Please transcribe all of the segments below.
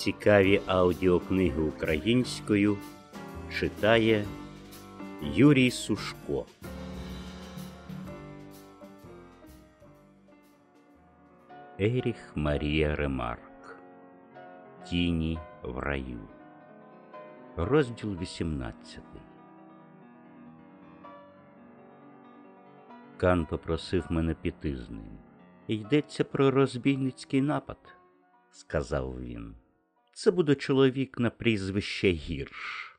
Цікаві аудіокниги українською читає Юрій Сушко. Еріх Марія Ремарк Тіні в раю. Розділ 18 Кан попросив мене піти з ним. Йдеться про розбійницький напад, сказав він. Це буде чоловік на прізвище гірш.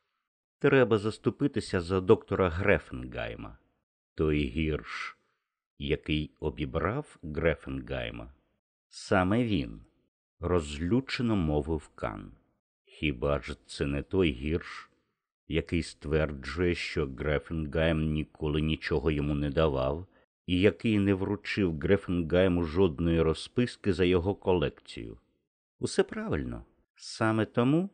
Треба заступитися за доктора Грефенгайма. Той гірш, який обібрав Грефенгайма. Саме він, розлючено мовив Кан. Хіба ж це не той гірш, який стверджує, що Грефенгайм ніколи нічого йому не давав, і який не вручив Грефенгайму жодної розписки за його колекцію? Усе правильно. Саме тому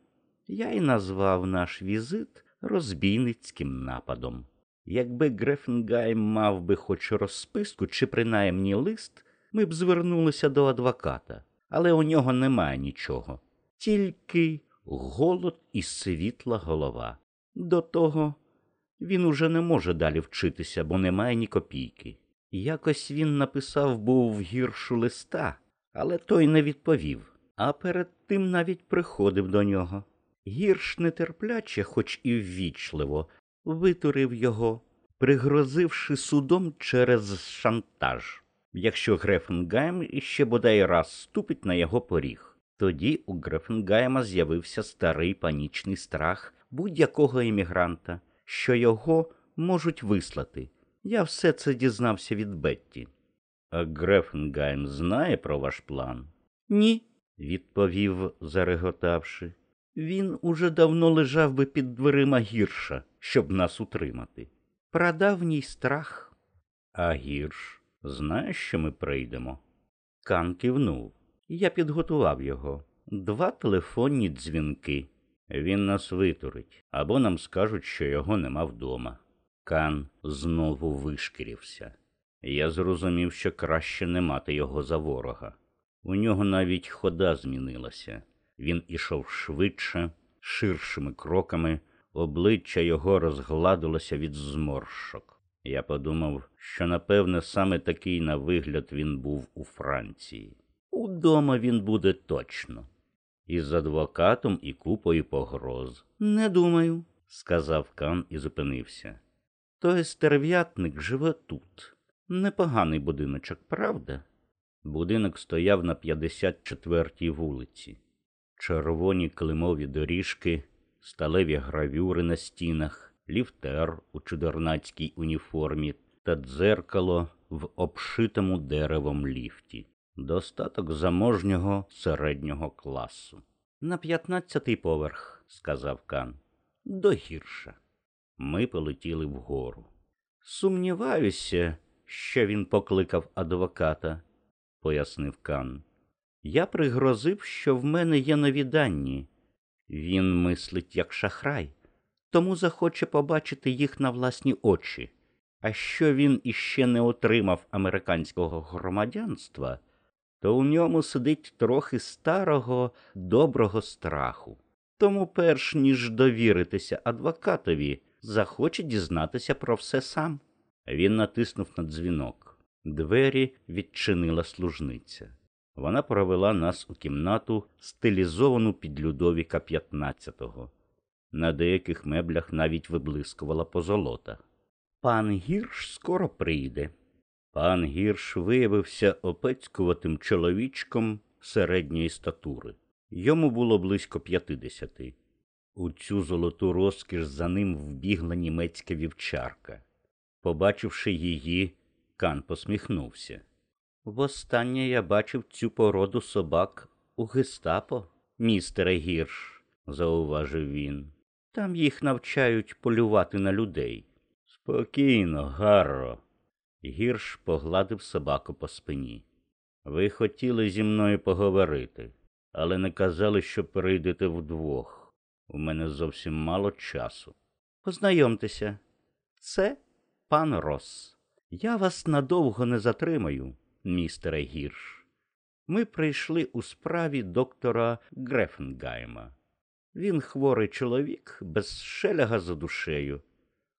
я й назвав наш візит розбійницьким нападом. Якби Грефенгайм мав би хоч розписку чи принаймні лист, ми б звернулися до адвоката, але у нього немає нічого, тільки голод і світла голова. До того він уже не може далі вчитися, бо немає ні копійки. Якось він написав був гіршу листа, але той не відповів а перед тим навіть приходив до нього. Гірш нетерпляче, хоч і ввічливо, витурив його, пригрозивши судом через шантаж. Якщо Грефенгайм іще бодай раз ступить на його поріг. Тоді у Грефенгайма з'явився старий панічний страх будь-якого іммігранта, що його можуть вислати. Я все це дізнався від Бетті. А Грефенгайм знає про ваш план? Ні, відповів, зареготавши. Він уже давно лежав би під дверима гірша, щоб нас утримати. Прадавній страх. А гірш знає, що ми прийдемо? Кан кивнув. Я підготував його. Два телефонні дзвінки. Він нас витурить, або нам скажуть, що його нема вдома. Кан знову вишкірився. Я зрозумів, що краще не мати його за ворога. У нього навіть хода змінилася. Він ішов швидше, ширшими кроками, обличчя його розгладилося від зморшок. Я подумав, що, напевне, саме такий на вигляд він був у Франції. Удома він буде точно. Із адвокатом і купою погроз. Не думаю, сказав Кан і зупинився. Той стерв'ятник живе тут. Непоганий будиночок, правда? Будинок стояв на 54-й вулиці. Червоні климові доріжки, сталеві гравюри на стінах, ліфтер у чудернацькій уніформі та дзеркало в обшитому деревом ліфті. Достаток заможнього середнього класу. На п'ятнадцятий поверх, сказав Кан. До гірша. Ми полетіли вгору. Сумніваюся, що він покликав адвоката пояснив Кан. Я пригрозив, що в мене є нові дані. Він мислить як шахрай, тому захоче побачити їх на власні очі. А що він іще не отримав американського громадянства, то у ньому сидить трохи старого доброго страху. Тому, перш ніж довіритися адвокатові, захоче дізнатися про все сам. Він натиснув на дзвінок. Двері відчинила служниця. Вона провела нас у кімнату, стилізовану під Людовіка XV. На деяких меблях навіть виблискувала позолота. Пан гірш скоро прийде. Пан гірш виявився опецькуватим чоловічком середньої статури. Йому було близько п'ятидесяти. У цю золоту розкіш за ним вбігла німецька вівчарка. Побачивши її, Кан посміхнувся. Востаннє я бачив цю породу собак у гестапо, містере гірш, зауважив він. Там їх навчають полювати на людей. Спокійно, Гарро. Гірш погладив собаку по спині. Ви хотіли зі мною поговорити, але не казали, що прийдете вдвох. У мене зовсім мало часу. Познайомтеся, це пан Рос. Я вас надовго не затримаю, містере гірш. Ми прийшли у справі доктора Грефенгайма. Він хворий чоловік без шеляга за душею,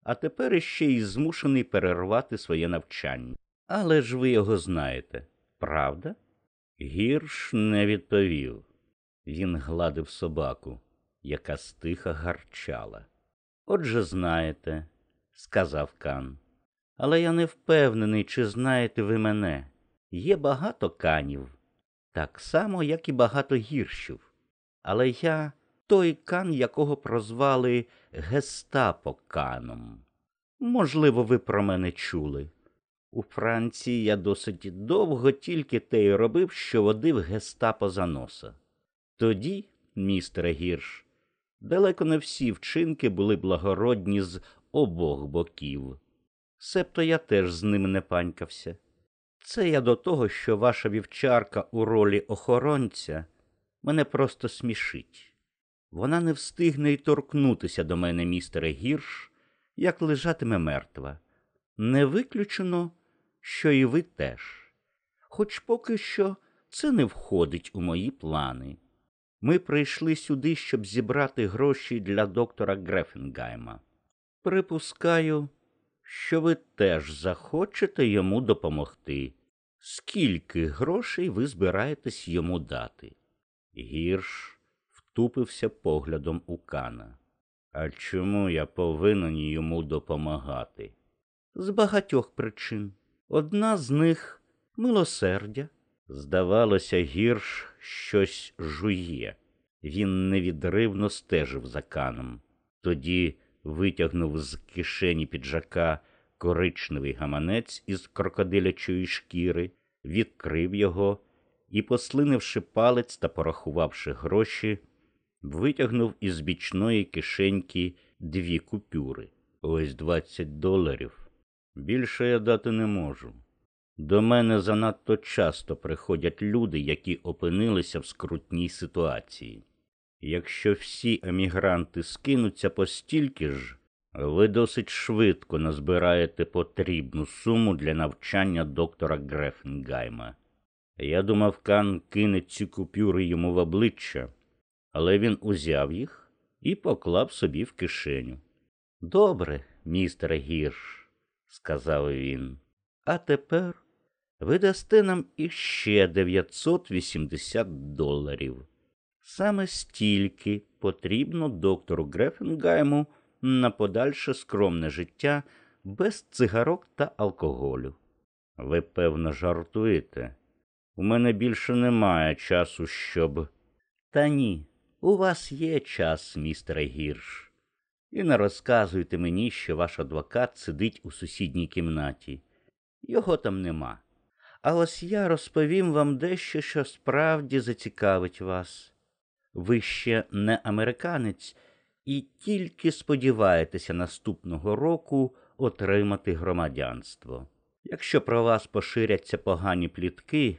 а тепер іще й змушений перервати своє навчання. Але ж ви його знаєте, правда? Гірш не відповів. Він гладив собаку, яка стиха гарчала. Отже, знаєте, сказав Кан. Але я не впевнений, чи знаєте ви мене. Є багато канів, так само, як і багато гіршів. Але я той кан, якого прозвали Гестапо Каном. Можливо, ви про мене чули. У Франції я досить довго тільки те й робив, що водив гестапо за носа. Тоді, містере Гірш, далеко не всі вчинки були благородні з обох боків. Себто я теж з ними не панькався. Це я до того, що ваша вівчарка у ролі охоронця мене просто смішить. Вона не встигне й торкнутися до мене, містере Гірш, як лежатиме мертва. Не виключено, що і ви теж. Хоч поки що це не входить у мої плани. Ми прийшли сюди, щоб зібрати гроші для доктора Грефенгайма. Припускаю, що ви теж захочете йому допомогти. Скільки грошей ви збираєтесь йому дати? Гірш втупився поглядом у Кана. А чому я повинен йому допомагати? З багатьох причин. Одна з них милосердя. Здавалося, гірш щось жує. Він невідривно стежив за каном. Тоді витягнув з кишені піджака коричневий гаманець із крокодилячої шкіри, відкрив його і, послинивши палець та порахувавши гроші, витягнув із бічної кишеньки дві купюри. Ось двадцять доларів. Більше я дати не можу. До мене занадто часто приходять люди, які опинилися в скрутній ситуації. Якщо всі емігранти скинуться постільки ж, ви досить швидко назбираєте потрібну суму для навчання доктора Грефенгайма. Я думав, Кан кине ці купюри йому в обличчя, але він узяв їх і поклав собі в кишеню. Добре, містере Гірш, сказав він. А тепер ви дасте нам іще 980 доларів. Саме стільки потрібно доктору Грефенгайму на подальше скромне життя без цигарок та алкоголю. Ви, певно, жартуєте. У мене більше немає часу, щоб. Та ні, у вас є час, містере Гірш. І не розказуйте мені, що ваш адвокат сидить у сусідній кімнаті. Його там нема. А ось я розповім вам дещо, що справді зацікавить вас. Ви ще не американець і тільки сподіваєтеся наступного року отримати громадянство. Якщо про вас поширяться погані плітки,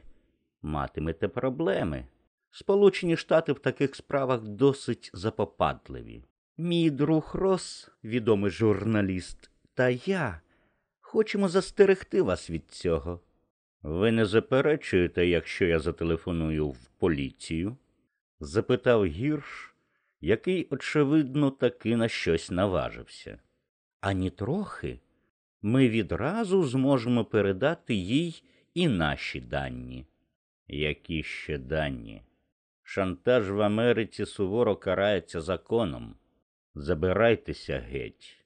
матимете проблеми. Сполучені Штати в таких справах досить запопадливі. Мій друг Рос, відомий журналіст, та я хочемо застерегти вас від цього. Ви не заперечуєте, якщо я зателефоную в поліцію? Запитав гірш, який, очевидно, таки на щось наважився. Ані трохи ми відразу зможемо передати їй і наші дані. Які ще дані? Шантаж в Америці суворо карається законом. Забирайтеся геть.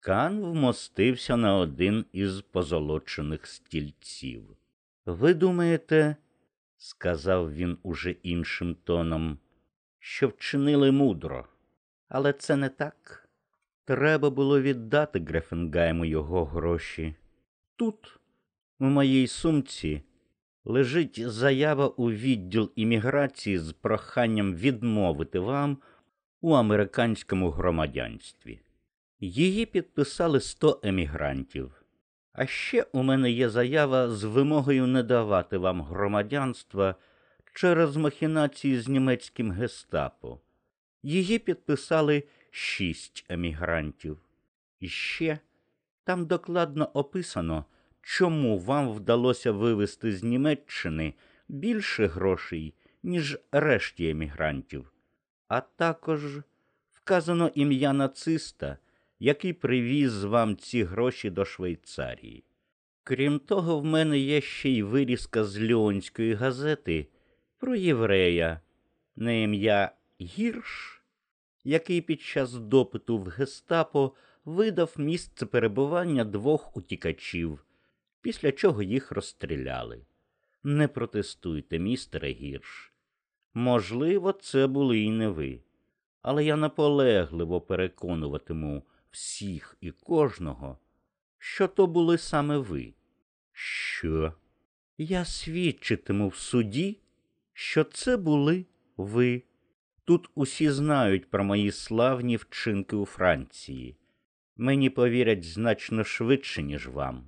Кан вмостився на один із позолочених стільців. Ви думаєте, сказав він уже іншим тоном, що вчинили мудро, але це не так. Треба було віддати Грефенгайму його гроші. Тут, у моїй сумці, лежить заява у відділ імміграції з проханням відмовити вам у американському громадянстві. Її підписали сто емігрантів. А ще у мене є заява з вимогою не давати вам громадянства через махінації з німецьким гестапо. Її підписали шість емігрантів. І ще там докладно описано, чому вам вдалося вивезти з Німеччини більше грошей, ніж решті емігрантів, а також вказано ім'я нациста, який привіз вам ці гроші до Швейцарії. Крім того, в мене є ще й вирізка з Льонської газети про єврея на ім'я Гірш, який під час допиту в гестапо видав місце перебування двох утікачів, після чого їх розстріляли. Не протестуйте, містере Гірш. Можливо, це були і не ви, але я наполегливо переконуватиму всіх і кожного, що то були саме ви. Що? Я свідчитиму в суді, що це були ви. Тут усі знають про мої славні вчинки у Франції. Мені повірять значно швидше, ніж вам.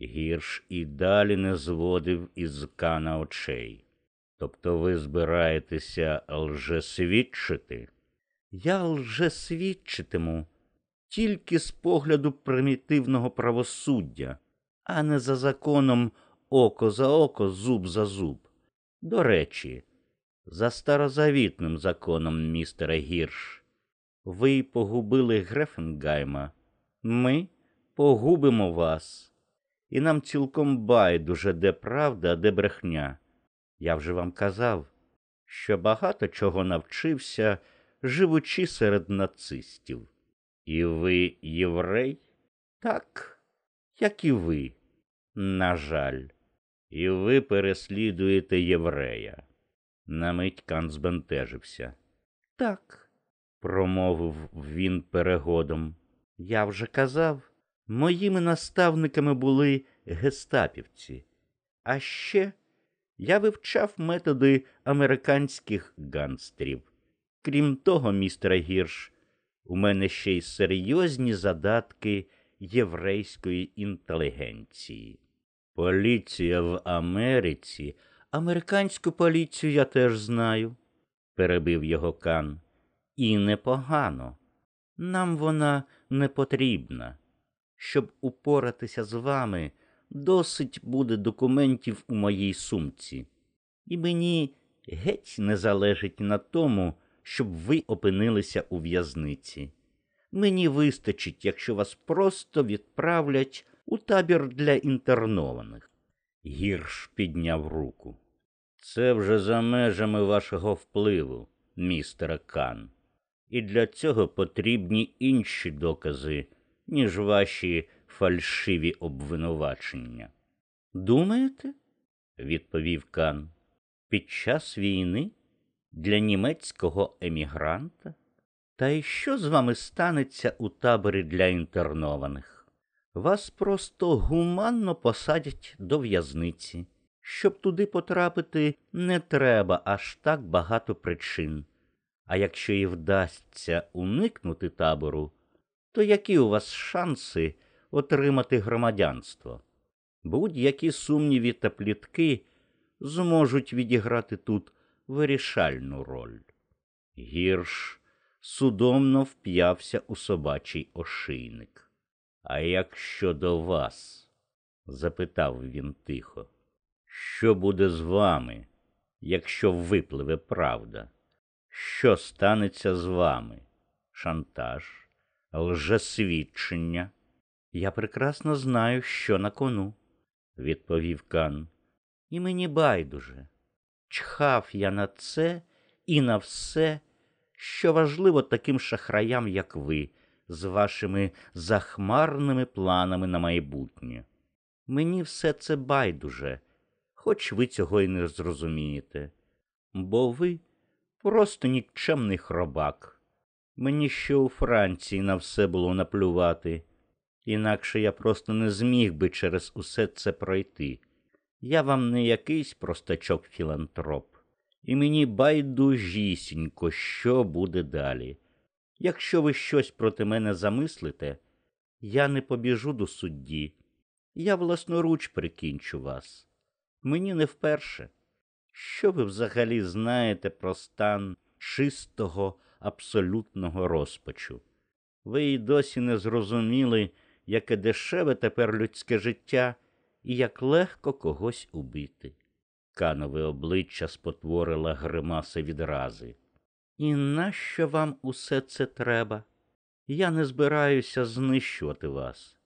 Гірш і далі не зводив із кана очей. Тобто ви збираєтеся лжесвідчити? Я лжесвідчитиму тільки з погляду примітивного правосуддя, а не за законом око за око, зуб за зуб. До речі, за старозавітним законом, містере Гірш, ви погубили Грефенгайма, ми погубимо вас, і нам цілком байдуже, де правда, де брехня. Я вже вам казав, що багато чого навчився, живучи серед нацистів. І ви єврей? Так, як і ви, на жаль, і ви переслідуєте єврея. На мить Кан збентежився. Так, промовив він перегодом. Я вже казав, моїми наставниками були гестапівці. А ще я вивчав методи американських ганстерів. Крім того, містер Гірш, у мене ще й серйозні задатки єврейської інтелігенції. Поліція в Америці, американську поліцію я теж знаю, перебив його Кан. І непогано. Нам вона не потрібна. Щоб упоратися з вами, досить буде документів у моїй сумці. І мені геть не залежить на тому, щоб ви опинилися у в'язниці. Мені вистачить, якщо вас просто відправлять у табір для інтернованих. Гірш підняв руку. Це вже за межами вашого впливу, містере Кан. І для цього потрібні інші докази, ніж ваші фальшиві обвинувачення. Думаєте? відповів Кан. Під час війни для німецького емігранта? Та й що з вами станеться у таборі для інтернованих? Вас просто гуманно посадять до в'язниці. Щоб туди потрапити, не треба аж так багато причин. А якщо і вдасться уникнути табору, то які у вас шанси отримати громадянство? Будь-які сумніві та плітки зможуть відіграти тут вирішальну роль. Гірш судомно вп'явся у собачий ошийник. А як щодо вас? запитав він тихо. Що буде з вами, якщо випливе правда? Що станеться з вами? Шантаж, лжесвідчення? Я прекрасно знаю, що на кону, відповів Кан. І мені байдуже. Чхав я на це і на все, що важливо таким шахраям, як ви, з вашими захмарними планами на майбутнє. Мені все це байдуже, хоч ви цього й не зрозумієте, бо ви просто нікчемний хробак. Мені ще у Франції на все було наплювати, інакше я просто не зміг би через усе це пройти. Я вам не якийсь простачок філантроп, і мені байдужісінько, що буде далі. Якщо ви щось проти мене замислите, я не побіжу до судді. Я власноруч прикінчу вас. Мені не вперше. Що ви взагалі знаєте про стан чистого, абсолютного розпачу? Ви й досі не зрозуміли, яке дешеве тепер людське життя і як легко когось убити. Канове обличчя спотворила гримаса відрази. І нащо вам усе це треба? Я не збираюся знищувати вас.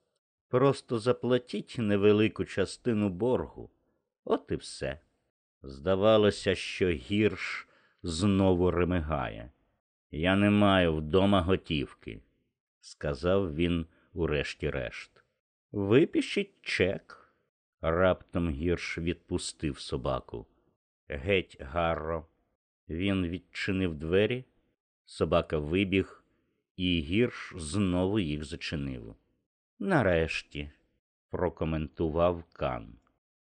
Просто заплатіть невелику частину боргу. От і все. Здавалося, що гірш знову ремигає. Я не маю вдома готівки, сказав він урешті-решт. Випишіть чек. Раптом гірш відпустив собаку. Геть, Гарро. Він відчинив двері, собака вибіг, і гірш знову їх зачинив. Нарешті, прокоментував Кан.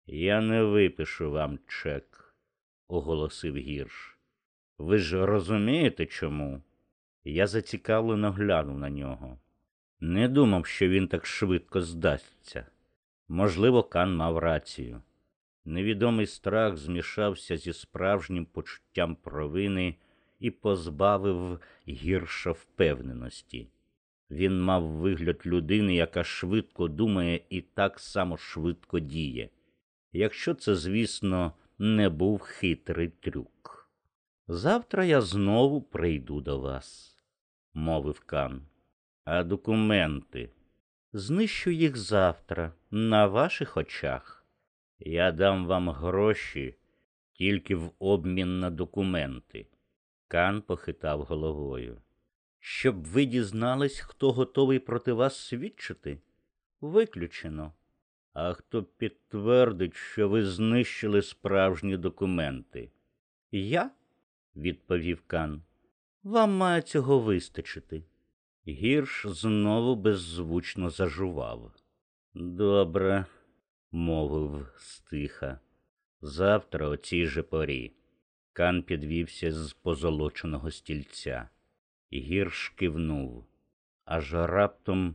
Я не випишу вам чек, оголосив гірш. Ви ж розумієте чому? Я зацікавлено глянув на нього. Не думав, що він так швидко здасться. Можливо, Кан мав рацію. Невідомий страх змішався зі справжнім почуттям провини і позбавив гірша впевненості. Він мав вигляд людини, яка швидко думає і так само швидко діє. Якщо це, звісно, не був хитрий трюк. Завтра я знову прийду до вас, мовив Кан. А документи? Знищу їх завтра, на ваших очах. Я дам вам гроші тільки в обмін на документи. Кан похитав головою. Щоб ви дізнались, хто готовий проти вас свідчити? Виключено. А хто підтвердить, що ви знищили справжні документи? Я? відповів Кан. Вам має цього вистачити. Гірш знову беззвучно зажував. Добре, мовив стиха. Завтра о цій же порі. Кан підвівся з позолоченого стільця. Гірш кивнув, аж раптом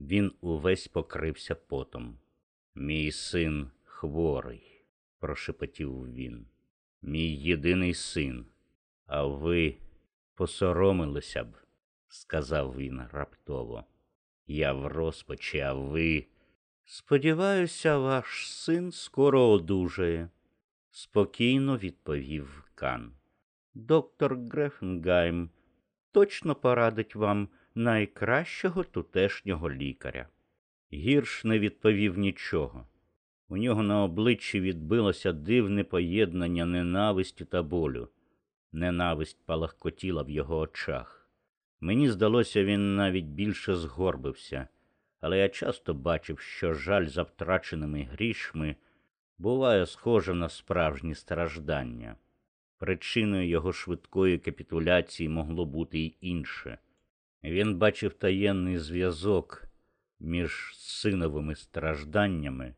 він увесь покрився потом. Мій син хворий, прошепотів він. Мій єдиний син. А ви посоромилися б, сказав він раптово. Я в розпачі, а ви. Сподіваюся, ваш син скоро одужає, спокійно відповів Кан. Доктор Грефенгайм точно порадить вам найкращого тутешнього лікаря. Гірш не відповів нічого. У нього на обличчі відбилося дивне поєднання ненависті та болю. Ненависть палахкотіла в його очах. Мені здалося, він навіть більше згорбився, але я часто бачив, що жаль за втраченими грішми буває схоже на справжні страждання. Причиною його швидкої капітуляції могло бути й інше. Він бачив таємний зв'язок між синовими стражданнями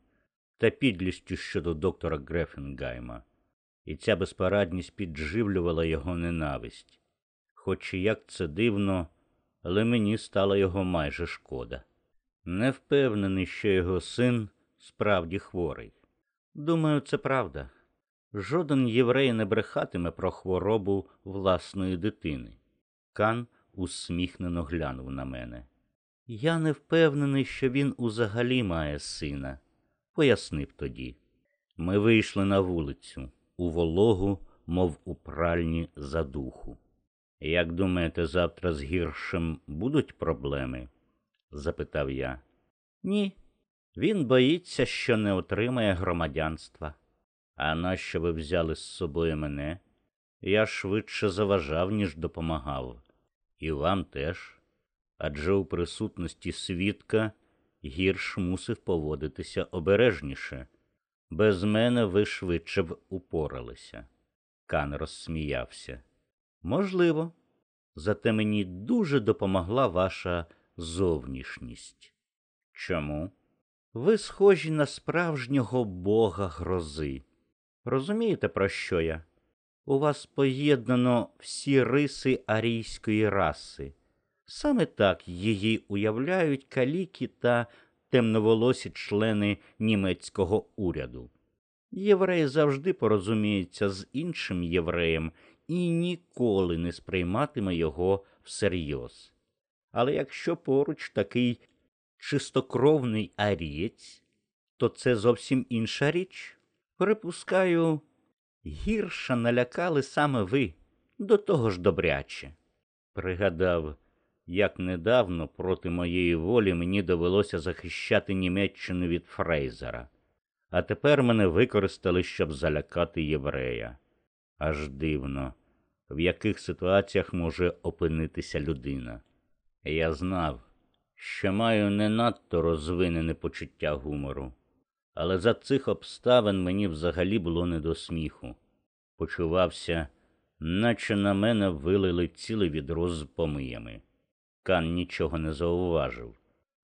та підлістю щодо доктора Грефенгайма, і ця безпорадність підживлювала його ненависть. Хоч і як це дивно, але мені стало його майже шкода. Не впевнений, що його син справді хворий. Думаю, це правда. Жоден єврей не брехатиме про хворобу власної дитини. Кан усміхнено глянув на мене. Я не впевнений, що він узагалі має сина, пояснив тоді. Ми вийшли на вулицю, у вологу, мов у пральні задуху. Як думаєте, завтра з гіршим будуть проблеми? запитав я. Ні. Він боїться, що не отримає громадянства. А нащо ви взяли з собою мене? Я швидше заважав, ніж допомагав. І вам теж. Адже у присутності свідка гірш мусив поводитися обережніше. Без мене ви швидше б упоралися. Кан розсміявся. Можливо, зате мені дуже допомогла ваша зовнішність. Чому? Ви схожі на справжнього бога грози. Розумієте, про що я? У вас поєднано всі риси арійської раси. Саме так її уявляють каліки та темноволосі члени німецького уряду. Єврей завжди порозуміється з іншим євреєм і ніколи не сприйматиме його всерйоз. Але якщо поруч такий чистокровний арієць, то це зовсім інша річ. Припускаю, Гірша налякали саме ви, до того ж добряче. Пригадав, як недавно проти моєї волі мені довелося захищати Німеччину від Фрейзера, а тепер мене використали, щоб залякати єврея. Аж дивно, в яких ситуаціях може опинитися людина. Я знав, що маю не надто розвинене почуття гумору, але за цих обставин мені взагалі було не до сміху. Почувався, наче на мене вилили ціле відро з помиями. Кан нічого не зауважив.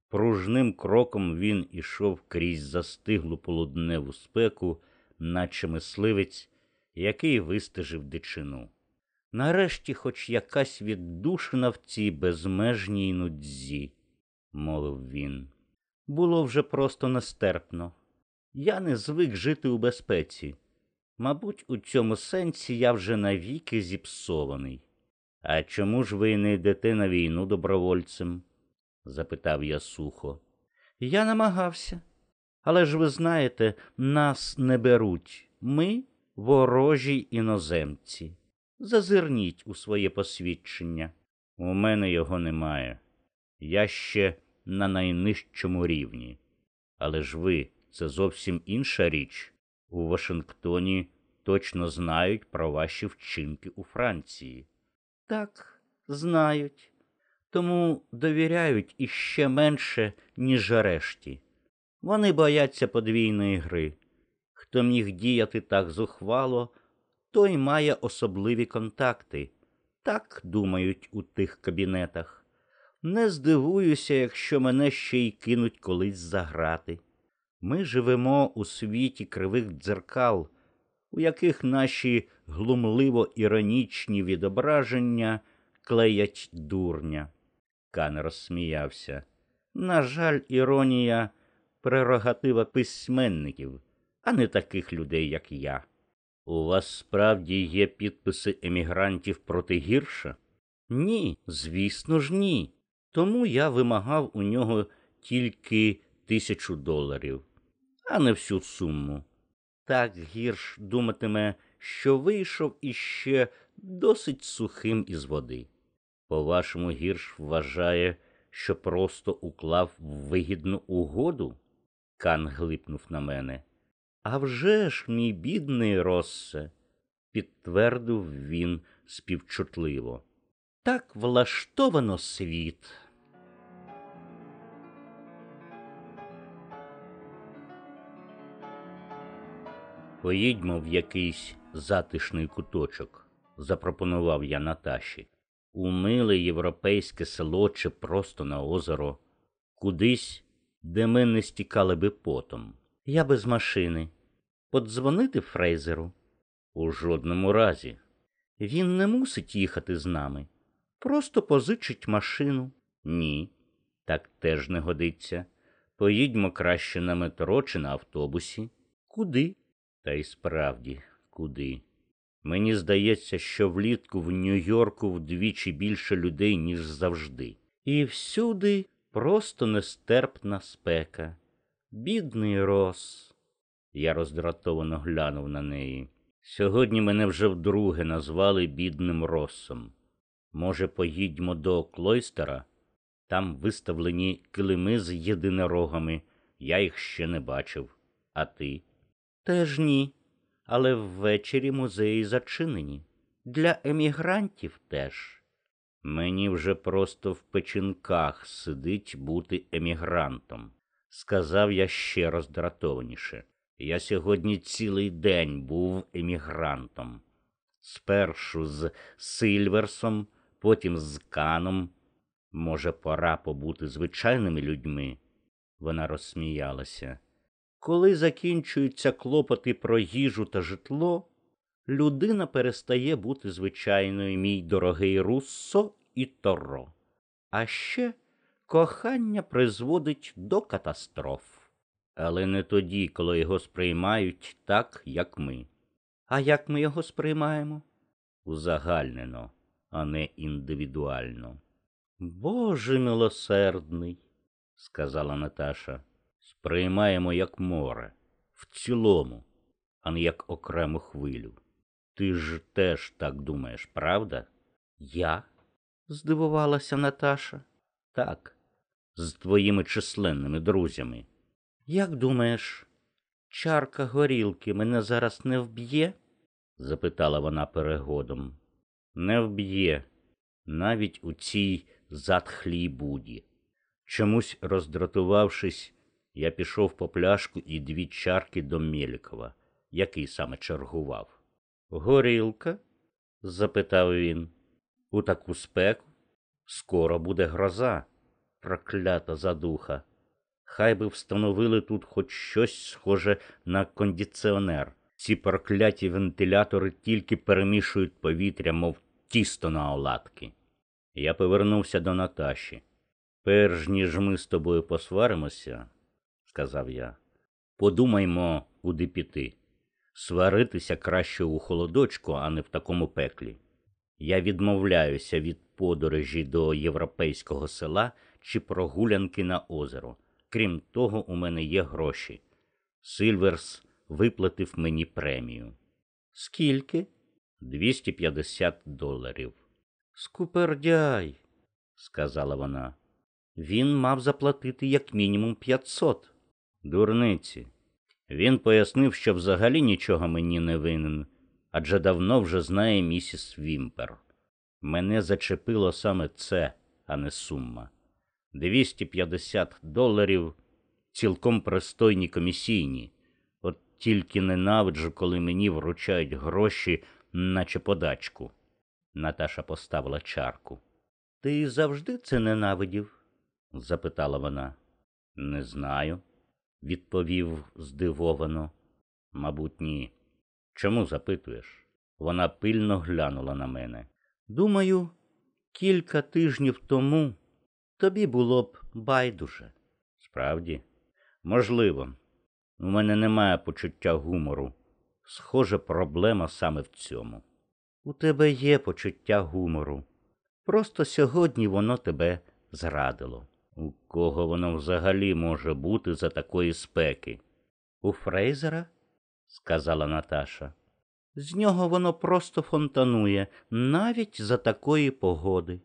Пружним кроком він ішов крізь застиглу полудневу спеку, наче мисливець, який вистежив дичину. Нарешті хоч якась віддушина в цій безмежній нудзі, мовив він. Було вже просто нестерпно. Я не звик жити у безпеці. Мабуть, у цьому сенсі я вже навіки зіпсований. А чому ж ви не йдете на війну добровольцем? запитав я сухо. Я намагався. Але ж ви знаєте, нас не беруть. Ми ворожі іноземці. Зазирніть у своє посвідчення. У мене його немає. Я ще на найнижчому рівні. Але ж ви це зовсім інша річ. У Вашингтоні точно знають про ваші вчинки у Франції. Так, знають, тому довіряють іще менше, ніж решті. Вони бояться подвійної гри. Хто міг діяти так зухвало, той має особливі контакти. Так думають у тих кабінетах. Не здивуюся, якщо мене ще й кинуть колись заграти. Ми живемо у світі кривих дзеркал, у яких наші глумливо іронічні відображення клеять дурня. Кан розсміявся. На жаль, іронія прерогатива письменників, а не таких людей, як я. У вас справді є підписи емігрантів проти гірша? Ні, звісно ж, ні. Тому я вимагав у нього тільки тисячу доларів, а не всю суму. Так гірш думатиме, що вийшов іще досить сухим із води. По-вашому, гірш вважає, що просто уклав вигідну угоду? Кан глипнув на мене. «А вже ж, мій бідний Россе, підтвердив він співчутливо. Так влаштовано світ. Поїдьмо в якийсь затишний куточок, запропонував я Наташі. У миле європейське село чи просто на озеро, кудись, де ми не стікали би потом. Я без машини. Подзвонити Фрейзеру? У жодному разі. Він не мусить їхати з нами. Просто позичить машину. Ні, так теж не годиться. Поїдьмо краще на метро чи на автобусі. Куди? Та й справді, куди? Мені здається, що влітку в Нью-Йорку вдвічі більше людей, ніж завжди. І всюди просто нестерпна спека. Бідний Рос. Я роздратовано глянув на неї. Сьогодні мене вже вдруге назвали бідним Росом. Може, поїдьмо до Клойстера? Там виставлені килими з єдинорогами. Я їх ще не бачив. А ти? Теж ні. Але ввечері музеї зачинені. Для емігрантів теж. Мені вже просто в печінках сидить бути емігрантом, сказав я ще роздратованіше. Я сьогодні цілий день був емігрантом. Спершу з Сильверсом, потім з Каном. Може, пора побути звичайними людьми? Вона розсміялася. Коли закінчуються клопоти про їжу та житло, людина перестає бути звичайною, мій дорогий Руссо і Торо. А ще кохання призводить до катастроф. Але не тоді, коли його сприймають так, як ми. А як ми його сприймаємо? Узагальнено, а не індивідуально. Боже милосердний, сказала Наташа, сприймаємо як море, в цілому, а не як окрему хвилю. Ти ж теж так думаєш, правда? Я? здивувалася Наташа. Так, з твоїми численними друзями. Як думаєш, чарка горілки мене зараз не вб'є? запитала вона перегодом. Не вб'є, навіть у цій затхлій буді. Чомусь роздратувавшись, я пішов по пляшку і дві чарки до Мєлікова, який саме чергував. Горілка? запитав він. У таку спеку? Скоро буде гроза, проклята задуха. Хай би встановили тут хоч щось схоже на кондиціонер. Ці прокляті вентилятори тільки перемішують повітря, мов тісто на оладки. Я повернувся до Наташі. Перш ніж ми з тобою посваримося, сказав я, подумаймо, куди піти. Сваритися краще у холодочку, а не в такому пеклі. Я відмовляюся від подорожі до європейського села чи прогулянки на озеро. Крім того, у мене є гроші. Сильверс виплатив мені премію. Скільки? 250 доларів. Скупердяй, сказала вона. Він мав заплатити як мінімум 500. Дурниці. Він пояснив, що взагалі нічого мені не винен, адже давно вже знає місіс Вімпер. Мене зачепило саме це, а не сума. 250 доларів цілком пристойні комісійні. От тільки ненавиджу, коли мені вручають гроші, наче подачку. Наташа поставила чарку. Ти завжди це ненавидів? запитала вона. Не знаю, відповів здивовано. Мабуть, ні. Чому запитуєш? Вона пильно глянула на мене. Думаю, кілька тижнів тому тобі було б байдуже. Справді, можливо, у мене немає почуття гумору. Схоже, проблема саме в цьому. У тебе є почуття гумору. Просто сьогодні воно тебе зрадило. У кого воно взагалі може бути за такої спеки? У Фрейзера? сказала Наташа. З нього воно просто фонтанує навіть за такої погоди.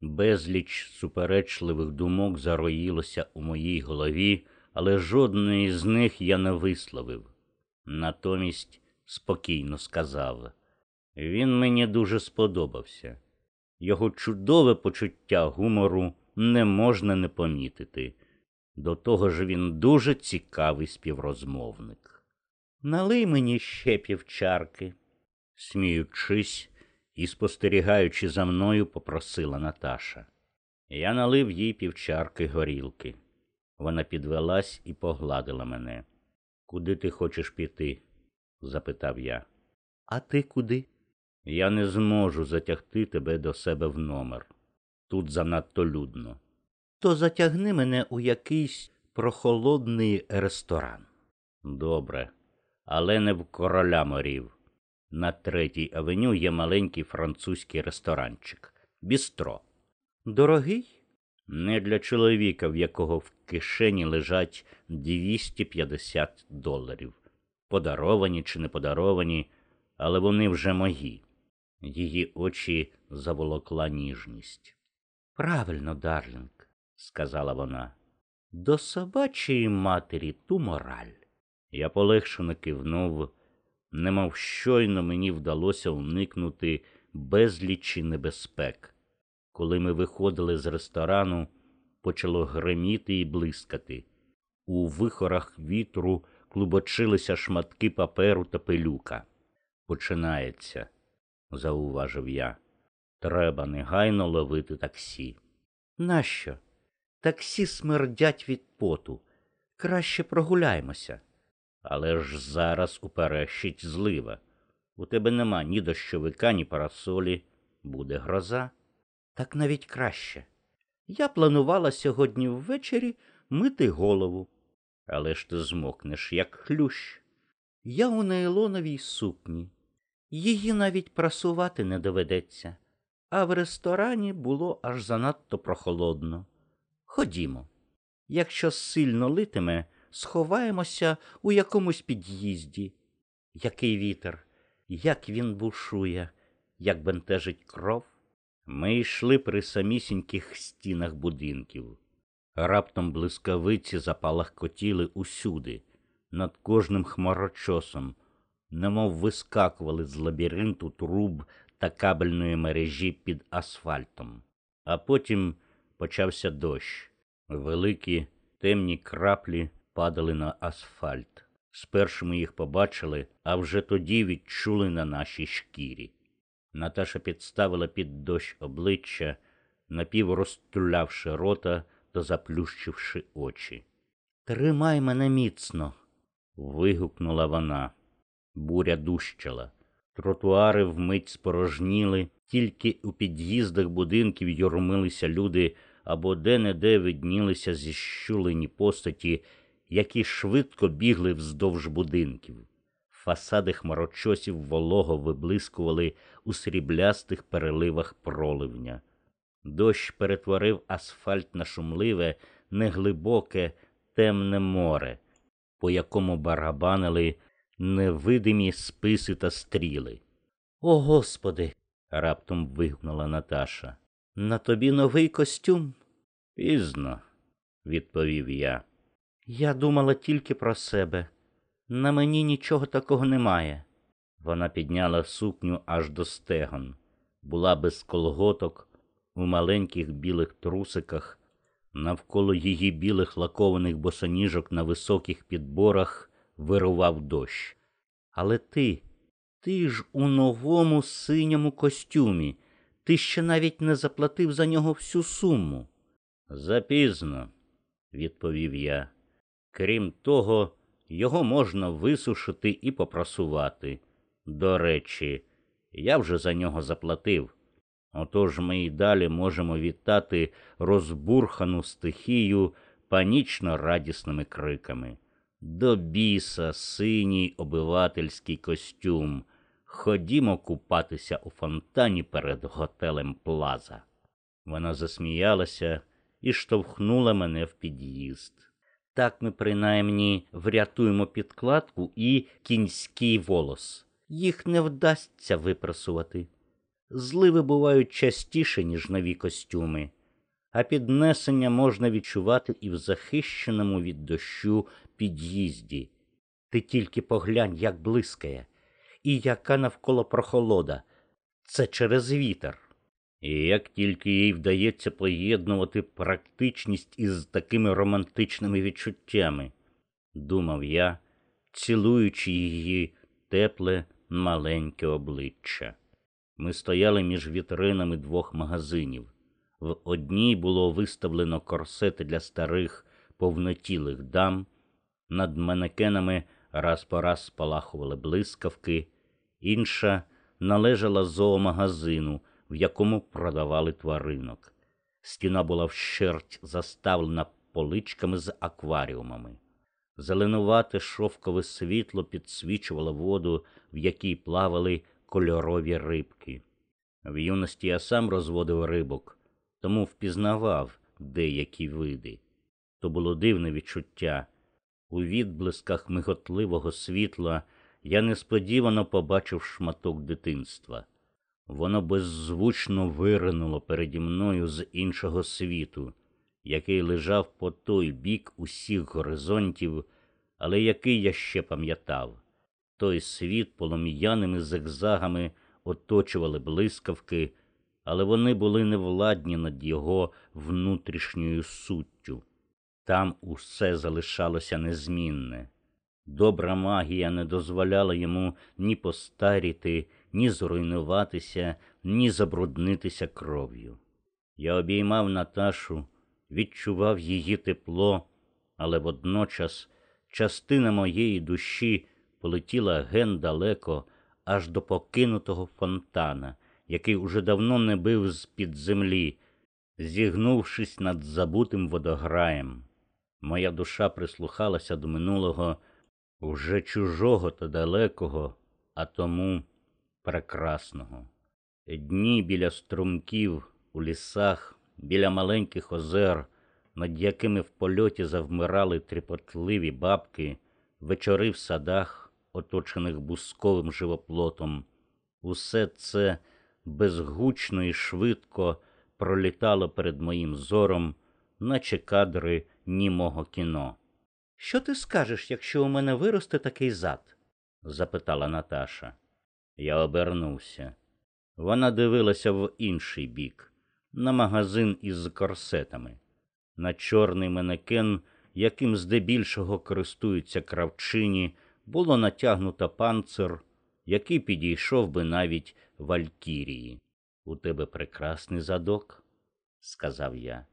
Безліч суперечливих думок зароїлося у моїй голові, але жодної з них я не висловив. Натомість спокійно сказав він мені дуже сподобався. Його чудове почуття гумору не можна не помітити. До того ж він дуже цікавий співрозмовник. Налий мені ще півчарки, сміючись і спостерігаючи за мною, попросила Наташа. Я налив їй півчарки горілки. Вона підвелась і погладила мене. Куди ти хочеш піти? запитав я. А ти куди? Я не зможу затягти тебе до себе в номер. Тут занадто людно. То затягни мене у якийсь прохолодний ресторан. Добре, але не в короля морів. На третій авеню є маленький французький ресторанчик. Бістро. Дорогий? Не для чоловіка, в якого в кишені лежать 250 доларів. Подаровані чи не подаровані, але вони вже мої. Її очі заволокла ніжність. Правильно, Дарлінг, сказала вона. До собачої матері ту мораль. Я полегшено кивнув, немов щойно мені вдалося уникнути безлічі небезпек. Коли ми виходили з ресторану, почало греміти і блискати. У вихорах вітру клубочилися шматки паперу та пилюка. Починається, зауважив я. Треба негайно ловити таксі. Нащо? Таксі смердять від поту. Краще прогуляємося. Але ж зараз уперещить злива. У тебе нема ні дощовика, ні парасолі. Буде гроза. Так навіть краще. Я планувала сьогодні ввечері мити голову. Але ж ти змокнеш, як хлющ. Я у нейлоновій сукні. Її навіть прасувати не доведеться, а в ресторані було аж занадто прохолодно. Ходімо. Якщо сильно литиме, сховаємося у якомусь під'їзді. Який вітер, як він бушує, як бентежить кров. Ми йшли при самісіньких стінах будинків. Раптом блискавиці запалахкотіли усюди, над кожним хмарочосом, немов вискакували з лабіринту труб та кабельної мережі під асфальтом. А потім почався дощ. Великі темні краплі падали на асфальт. Спершу ми їх побачили, а вже тоді відчули на нашій шкірі. Наташа підставила під дощ обличчя, напіврозтулявши рота та заплющивши очі. Тримай мене міцно. вигукнула вона. Буря дущала. Тротуари вмить спорожніли, тільки у під'їздах будинків юрмилися люди або де-не-де виднілися зіщулені постаті, які швидко бігли вздовж будинків. Фасади хмарочосів волого виблискували у сріблястих переливах проливня. Дощ перетворив асфальт на шумливе, неглибоке, темне море, по якому барабанили невидимі списи та стріли. О, Господи! раптом вигукнула Наташа. На тобі новий костюм? Пізно, відповів я. Я думала тільки про себе. На мені нічого такого немає. Вона підняла сукню аж до стегон, була без колготок, у маленьких білих трусиках, навколо її білих лакованих босоніжок на високих підборах вирував дощ. Але ти, ти ж у новому синьому костюмі, ти ще навіть не заплатив за нього всю суму. Запізно, відповів я. Крім того, його можна висушити і попрасувати. До речі, я вже за нього заплатив. Отож ми й далі можемо вітати розбурхану стихію панічно радісними криками. До біса, синій обивательський костюм. Ходімо купатися у фонтані перед готелем Плаза. Вона засміялася і штовхнула мене в під'їзд. Так ми принаймні врятуємо підкладку і кінський волос. Їх не вдасться випрасувати. Зливи бувають частіше, ніж нові костюми, а піднесення можна відчувати і в захищеному від дощу під'їзді. Ти тільки поглянь, як блискає, і яка навколо прохолода. Це через вітер. І як тільки їй вдається поєднувати практичність із такими романтичними відчуттями, думав я, цілуючи її тепле маленьке обличчя. Ми стояли між вітринами двох магазинів. В одній було виставлено корсети для старих повнотілих дам, над манекенами раз по раз спалахували блискавки, інша належала зоомагазину, в якому продавали тваринок. Стіна була вщерть заставлена поличками з акваріумами. Зеленувате шовкове світло підсвічувало воду, в якій плавали кольорові рибки. В юності я сам розводив рибок, тому впізнавав деякі види. То було дивне відчуття. У відблисках миготливого світла я несподівано побачив шматок дитинства. Воно беззвучно виринуло переді мною з іншого світу, який лежав по той бік усіх горизонтів, але який я ще пам'ятав. Той світ полум'яними зигзагами оточували блискавки, але вони були невладні над його внутрішньою суттю. Там усе залишалося незмінне. Добра магія не дозволяла йому ні постаріти, ні зруйнуватися, ні забруднитися кров'ю. Я обіймав Наташу, відчував її тепло, але водночас частина моєї душі полетіла ген далеко, аж до покинутого фонтана, який уже давно не бив з під землі, зігнувшись над забутим водограєм. Моя душа прислухалася до минулого, уже чужого та далекого, а тому прекрасного. Дні біля струмків, у лісах, біля маленьких озер, над якими в польоті завмирали тріпотливі бабки, вечори в садах, оточених бусковим живоплотом. Усе це безгучно і швидко пролітало перед моїм зором, наче кадри німого кіно. Що ти скажеш, якщо у мене виросте такий зад? запитала Наташа. Я обернувся. Вона дивилася в інший бік, на магазин із корсетами, на чорний манекен, яким здебільшого користуються кравчині, було натягнуто панцир, який підійшов би навіть Валькірії. У тебе прекрасний задок, сказав я,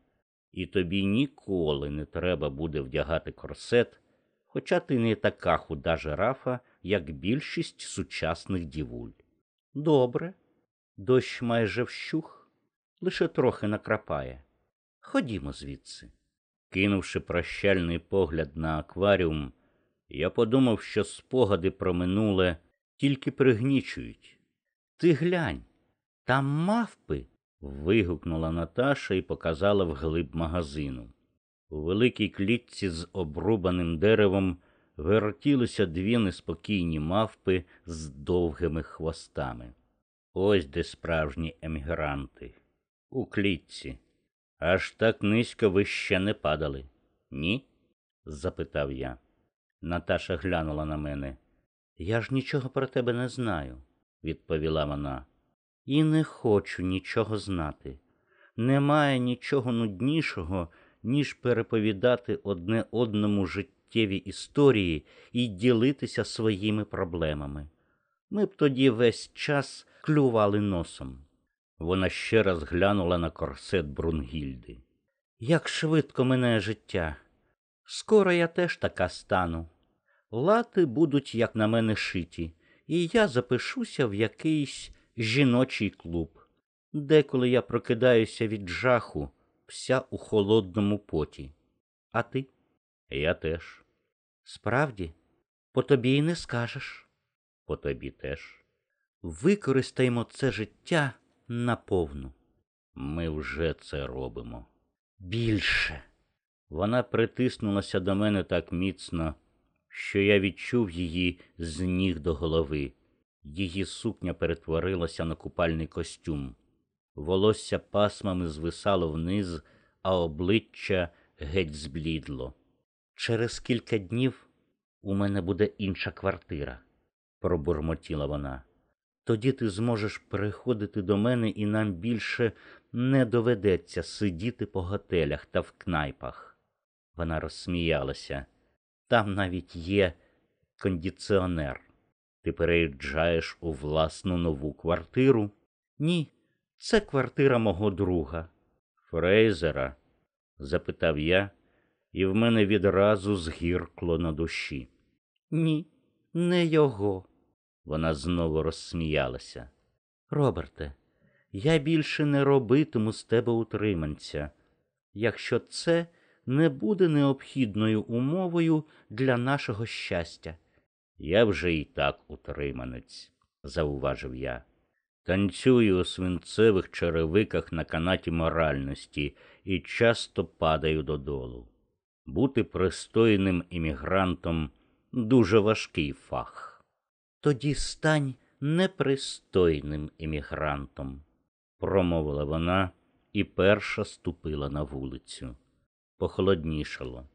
і тобі ніколи не треба буде вдягати корсет, хоча ти не така худа жирафа, як більшість сучасних дівуль. Добре, дощ майже вщух, лише трохи накрапає. Ходімо звідси. Кинувши прощальний погляд на акваріум, я подумав, що спогади про минуле тільки пригнічують. Ти глянь, там мавпи. вигукнула Наташа і показала вглиб магазину. У великій клітці з обрубаним деревом вертілися дві неспокійні мавпи з довгими хвостами. Ось де справжні емігранти. У клітці. Аж так низько ви ще не падали. Ні? запитав я. Наташа глянула на мене. Я ж нічого про тебе не знаю, відповіла вона. І не хочу нічого знати. Немає нічого нуднішого, ніж переповідати одне одному життєві історії і ділитися своїми проблемами. Ми б тоді весь час клювали носом. Вона ще раз глянула на корсет Брунгільди. Як швидко мине життя. Скоро я теж така стану. Лати будуть, як на мене, шиті, і я запишуся в якийсь жіночий клуб. Деколи я прокидаюся від жаху, вся у холодному поті. А ти? Я теж. Справді, по тобі й не скажеш. По тобі теж. Використаємо це життя наповну. Ми вже це робимо. Більше. Вона притиснулася до мене так міцно, що я відчув її з ніг до голови. Її сукня перетворилася на купальний костюм. Волосся пасмами звисало вниз, а обличчя геть зблідло. Через кілька днів у мене буде інша квартира, пробурмотіла вона. Тоді ти зможеш приходити до мене, і нам більше не доведеться сидіти по готелях та в кнайпах. Вона розсміялася. Там навіть є кондиціонер. Ти переїжджаєш у власну нову квартиру? Ні, це квартира мого друга. Фрейзера? запитав я, і в мене відразу згіркло на душі. Ні, не його. Вона знову розсміялася. Роберте, я більше не робитиму з тебе утриманця, якщо це не буде необхідною умовою для нашого щастя. Я вже і так утриманець, зауважив я. Танцюю у свинцевих черевиках на канаті моральності і часто падаю додолу. Бути пристойним іммігрантом дуже важкий фах. Тоді стань непристойним іммігрантом, промовила вона і перша ступила на вулицю. Похолоднішало.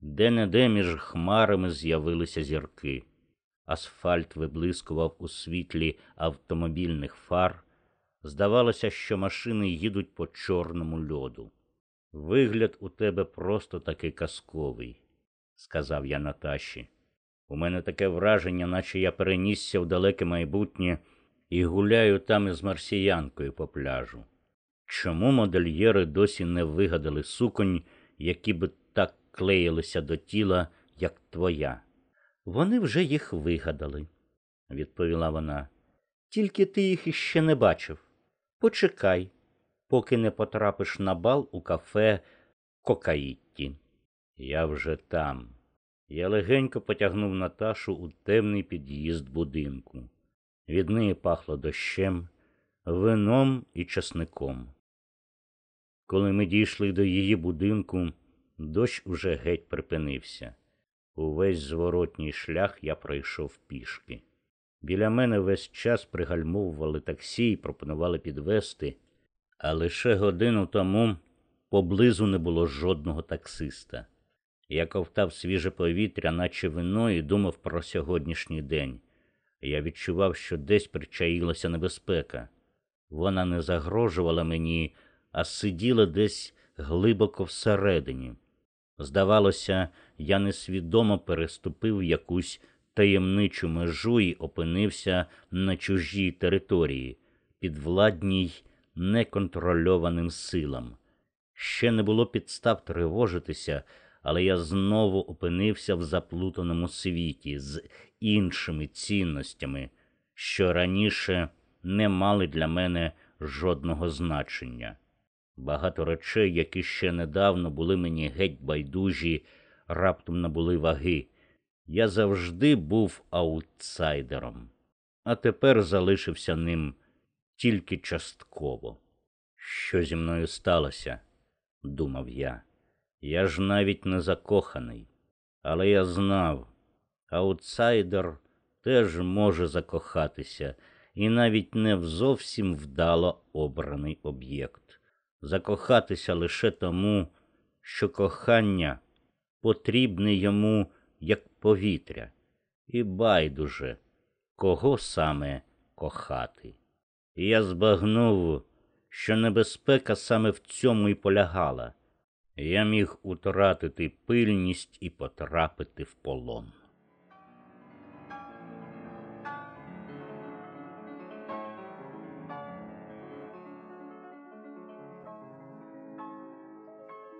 Де не де між хмарами з'явилися зірки. Асфальт виблискував у світлі автомобільних фар. Здавалося, що машини їдуть по чорному льоду. Вигляд у тебе просто таки казковий, сказав я Наташі. У мене таке враження, наче я перенісся в далеке майбутнє і гуляю там із марсіянкою по пляжу. Чому модельєри досі не вигадали суконь, які б так клеїлися до тіла, як твоя? Вони вже їх вигадали, відповіла вона. Тільки ти їх іще не бачив. Почекай, поки не потрапиш на бал у кафе Кокаїтті. Я вже там. Я легенько потягнув Наташу у темний під'їзд будинку. Від неї пахло дощем, вином і часником. Коли ми дійшли до її будинку, дощ уже геть припинився. Увесь зворотній шлях я пройшов пішки. Біля мене весь час пригальмовували таксі і пропонували підвести, а лише годину тому поблизу не було жодного таксиста. Я ковтав свіже повітря, наче вино, і думав про сьогоднішній день. Я відчував, що десь причаїлася небезпека. Вона не загрожувала мені, а сиділа десь глибоко всередині. Здавалося, я несвідомо переступив якусь таємничу межу і опинився на чужій території, підвладній неконтрольованим силам. Ще не було підстав тривожитися, але я знову опинився в заплутаному світі з іншими цінностями, що раніше не мали для мене жодного значення. Багато речей, які ще недавно були мені геть байдужі, раптом набули ваги. Я завжди був аутсайдером, а тепер залишився ним тільки частково. Що зі мною сталося? думав я. Я ж навіть не закоханий. Але я знав, аутсайдер теж може закохатися, і навіть не в зовсім вдало обраний об'єкт. Закохатися лише тому, що кохання потрібне йому як повітря, і байдуже, кого саме кохати. І я збагнув, що небезпека саме в цьому і полягала. Я міг утратити пильність і потрапити в полон.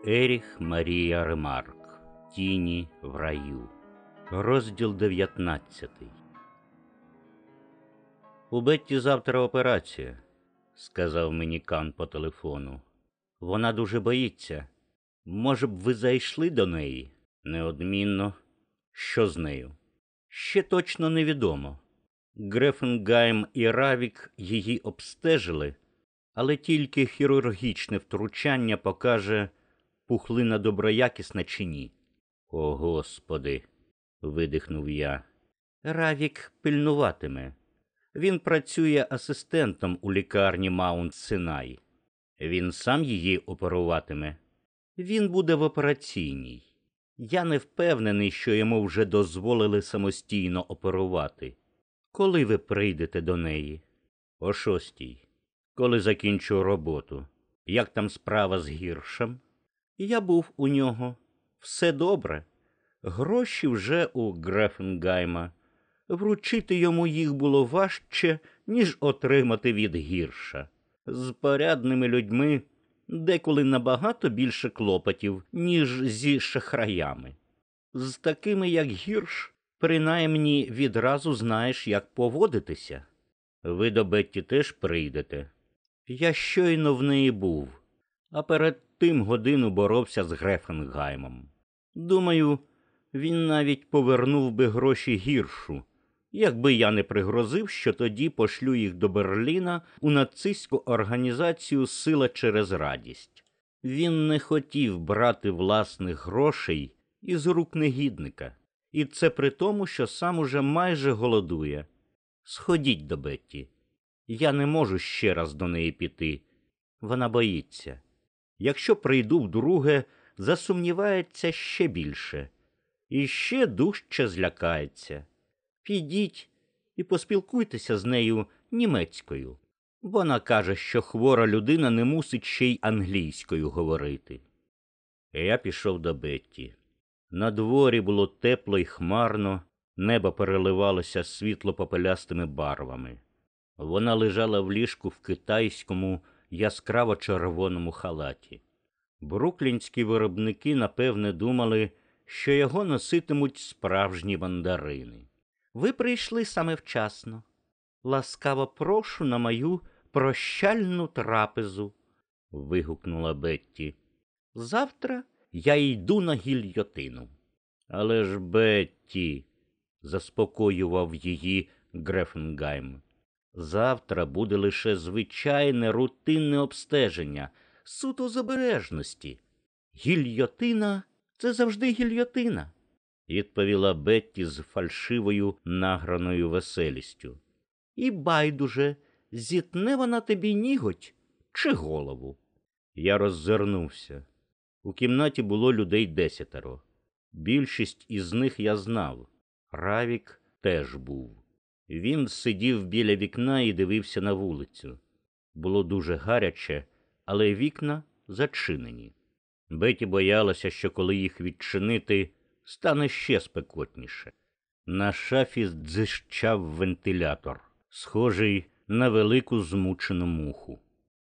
Еріх Марія Ремарк Тіні в раю. Розділ 19 У Бетті завтра операція, сказав мені Кан по телефону. Вона дуже боїться. Може б, ви зайшли до неї? Неодмінно. Що з нею? Ще точно невідомо. Грефенгайм і Равік її обстежили, але тільки хірургічне втручання покаже, пухлина доброякісна чи ні. О, Господи, видихнув я. Равік пильнуватиме. Він працює асистентом у лікарні Маунт Синай. Він сам її оперуватиме. Він буде в операційній. Я не впевнений, що йому вже дозволили самостійно оперувати. Коли ви прийдете до неї? О шостій. Коли закінчу роботу. Як там справа з гіршем? Я був у нього. Все добре. Гроші вже у Грефенгайма. Вручити йому їх було важче, ніж отримати від гірша. З порядними людьми деколи набагато більше клопотів, ніж зі шахраями. З такими, як гірш, принаймні відразу знаєш, як поводитися. Ви до Бетті теж прийдете. Я щойно в неї був, а перед тим годину боровся з Грефенгаймом. Думаю, він навіть повернув би гроші гіршу, якби я не пригрозив, що тоді пошлю їх до Берліна у нацистську організацію Сила через радість. Він не хотів брати власних грошей із рук негідника, і це при тому, що сам уже майже голодує. Сходіть до Бетті. Я не можу ще раз до неї піти. Вона боїться. Якщо прийду вдруге, засумнівається ще більше, і ще дужче злякається. Підіть і поспілкуйтеся з нею німецькою. Вона каже, що хвора людина не мусить ще й англійською говорити. Я пішов до Бетті. На дворі було тепло й хмарно, небо переливалося світло попелястими барвами. Вона лежала в ліжку в китайському яскраво червоному халаті. Бруклінські виробники, напевне, думали, що його носитимуть справжні мандарини. Ви прийшли саме вчасно. Ласкаво прошу на мою прощальну трапезу. вигукнула Бетті. Завтра я йду на гільйотину. Але ж, Бетті, заспокоював її Грефенгайм. Завтра буде лише звичайне рутинне обстеження, суто з обережності. Гільйотина це завжди гільйотина. Відповіла Бетті з фальшивою награною веселістю. І байдуже, зітне вона тобі ніготь чи голову. Я роззирнувся. У кімнаті було людей десятеро. Більшість із них я знав. Равік теж був. Він сидів біля вікна і дивився на вулицю. Було дуже гаряче, але вікна зачинені. Беті боялася, що коли їх відчинити, стане ще спекотніше. На шафі дзищав вентилятор, схожий на велику змучену муху.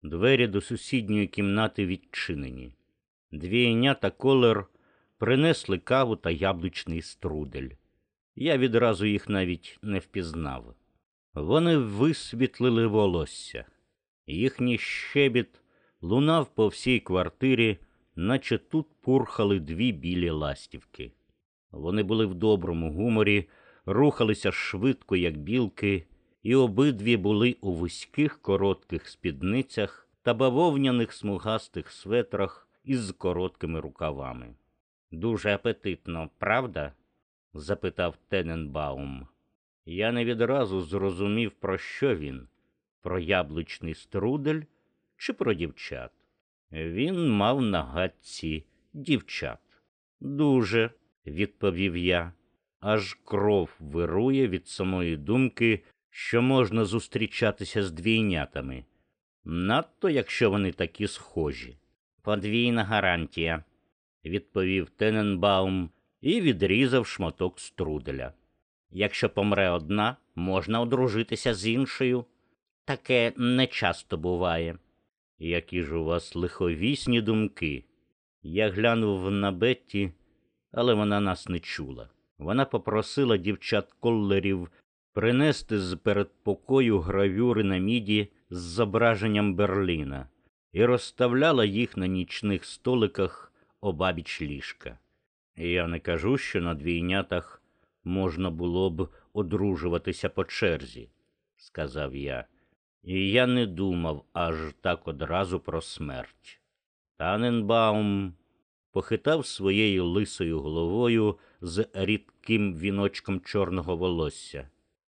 Двері до сусідньої кімнати відчинені. Двійня та колер принесли каву та яблучний струдель. Я відразу їх навіть не впізнав. Вони висвітлили волосся. Їхній щебіт лунав по всій квартирі, наче тут пурхали дві білі ластівки. Вони були в доброму гуморі, рухалися швидко, як білки, і обидві були у вузьких коротких спідницях та бавовняних смугастих светрах із короткими рукавами. Дуже апетитно, правда? запитав Тененбаум. Я не відразу зрозумів, про що він про яблучний струдель чи про дівчат. Він мав на гадці дівчат. Дуже, відповів я, аж кров вирує від самої думки, що можна зустрічатися з двійнятами, надто якщо вони такі схожі. Подвійна гарантія, відповів Тененбаум і відрізав шматок струделя. Якщо помре одна, можна одружитися з іншою. Таке не часто буває. Які ж у вас лиховісні думки. Я глянув на Бетті, але вона нас не чула. Вона попросила дівчат коллерів принести з передпокою гравюри на міді з зображенням Берліна і розставляла їх на нічних столиках обабіч ліжка. Я не кажу, що на двійнятах можна було б одружуватися по черзі, сказав я, і я не думав аж так одразу про смерть. Таненбаум похитав своєю лисою головою з рідким віночком чорного волосся.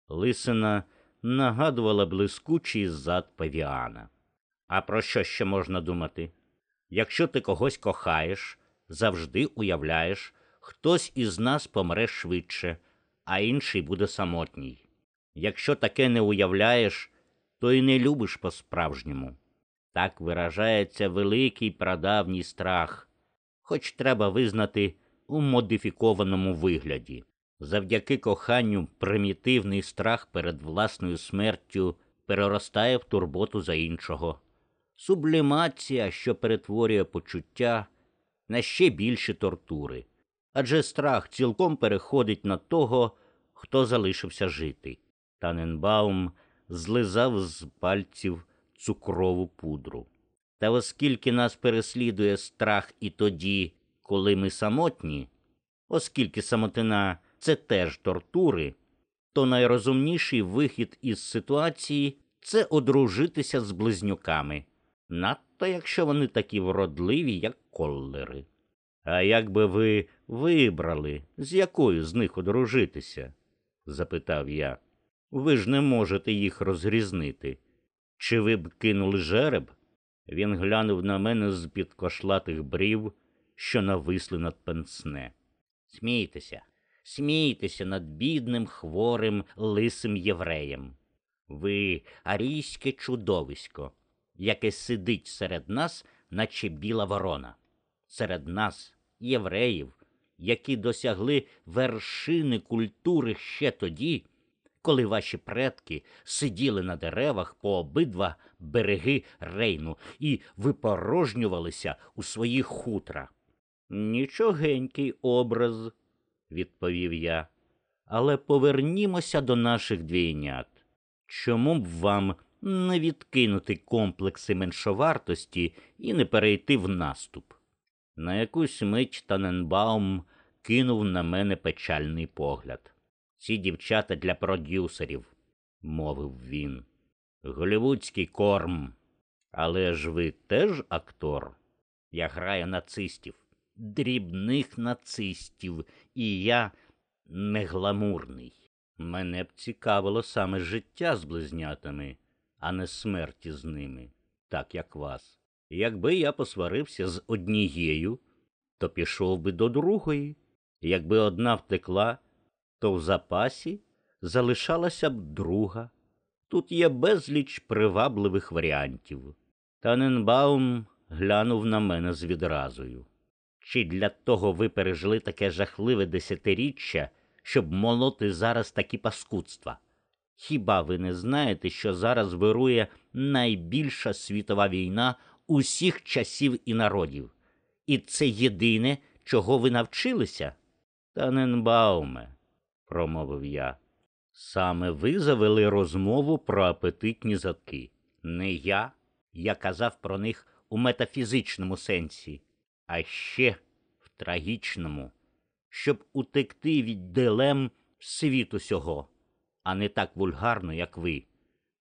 Лисина нагадувала блискучий зад павіана. А про що ще можна думати? Якщо ти когось кохаєш, завжди уявляєш, хтось із нас помре швидше, а інший буде самотній. Якщо таке не уявляєш, то й не любиш по-справжньому. Так виражається великий прадавній страх, хоч треба визнати у модифікованому вигляді. Завдяки коханню примітивний страх перед власною смертю переростає в турботу за іншого. Сублімація, що перетворює почуття на ще більші тортури, адже страх цілком переходить на того, хто залишився жити. Таненбаум злизав з пальців цукрову пудру. Та оскільки нас переслідує страх і тоді, коли ми самотні, оскільки самотина це теж тортури, то найрозумніший вихід із ситуації це одружитися з близнюками, надто якщо вони такі вродливі, як коллери. А як би ви вибрали, з якою з них одружитися? запитав я. Ви ж не можете їх розрізнити. Чи ви б кинули жереб? Він глянув на мене з під кошлатих брів, що нависли над пенсне. Смійтеся, смійтеся над бідним, хворим, лисим євреєм. Ви арійське чудовисько, яке сидить серед нас, наче біла ворона, серед нас, євреїв, які досягли вершини культури ще тоді, коли ваші предки сиділи на деревах по обидва береги рейну і випорожнювалися у свої хутра. Нічогенький образ, відповів я, але повернімося до наших двійнят. Чому б вам не відкинути комплекси меншовартості і не перейти в наступ? На якусь мить Таненбаум кинув на мене печальний погляд. Ці дівчата для продюсерів, мовив він. Голівудський корм. Але ж ви теж актор? Я граю нацистів. дрібних нацистів, і я не гламурний. Мене б цікавило саме життя з близнятами, а не смерті з ними, так як вас. Якби я посварився з однією, то пішов би до другої. Якби одна втекла, то в запасі залишалася б друга. Тут є безліч привабливих варіантів. Таненбаум глянув на мене з відразою. Чи для того ви пережили таке жахливе десятиріччя, щоб молоти зараз такі паскудства? Хіба ви не знаєте, що зараз вирує найбільша світова війна усіх часів і народів? І це єдине, чого ви навчилися? Таненбауме, промовив я. Саме ви завели розмову про апетитні задки. Не я. Я казав про них у метафізичному сенсі, а ще в трагічному, щоб утекти від дилем світу сього, а не так вульгарно, як ви.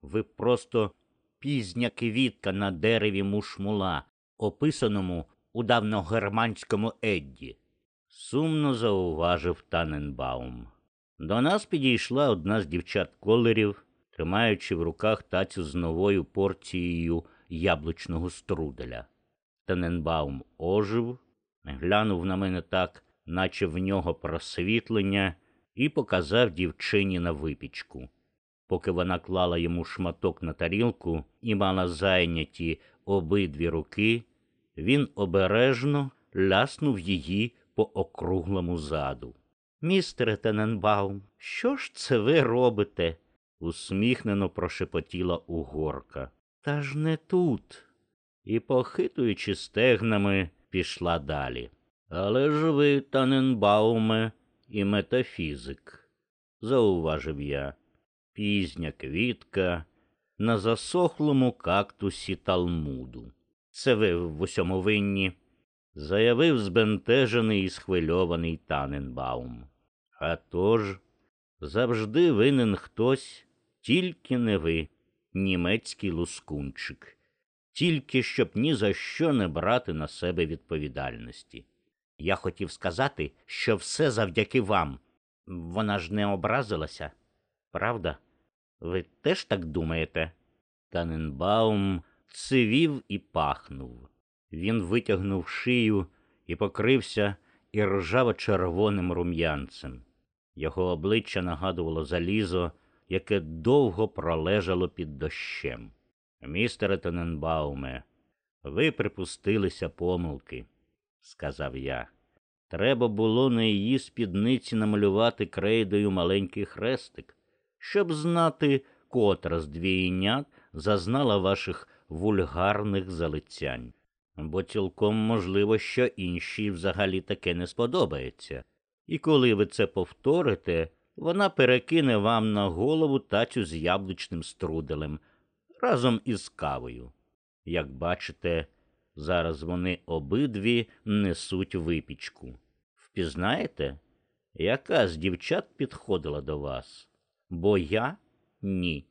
Ви просто пізня квітка на дереві мушмула, описаному у давногерманському Едді. Сумно зауважив Таненбаум. До нас підійшла одна з дівчат колерів, тримаючи в руках тацю з новою порцією яблучного струделя. Таненбаум ожив, глянув на мене так, наче в нього просвітлення, і показав дівчині на випічку. Поки вона клала йому шматок на тарілку і мала зайняті обидві руки, він обережно ляснув її по округлому заду. Містере Тененбаум, що ж це ви робите? усміхнено прошепотіла угорка. Та ж не тут. І, похитуючи стегнами, пішла далі. Але ж ви, Таненбауме, і метафізик, зауважив я. Пізня квітка на засохлому кактусі Талмуду. Це ви в усьому винні, заявив збентежений і схвильований Таненбаум. А тож, завжди винен хтось, тільки не ви, німецький лускунчик, тільки щоб ні за що не брати на себе відповідальності. Я хотів сказати, що все завдяки вам. Вона ж не образилася, правда? Ви теж так думаєте? Таненбаум цивів і пахнув. Він витягнув шию і покрився іржаво червоним рум'янцем. Його обличчя нагадувало залізо, яке довго пролежало під дощем. Містере Тененбауме, ви припустилися помилки, сказав я. Треба було на її спідниці намалювати крейдою маленький хрестик, щоб знати, котра з двійнят зазнала ваших вульгарних залицянь. Бо цілком можливо, що іншій взагалі таке не сподобається. І коли ви це повторите, вона перекине вам на голову тацю з яблучним струделем разом із кавою. Як бачите, зараз вони обидві несуть випічку. Впізнаєте, яка з дівчат підходила до вас? Бо я ні.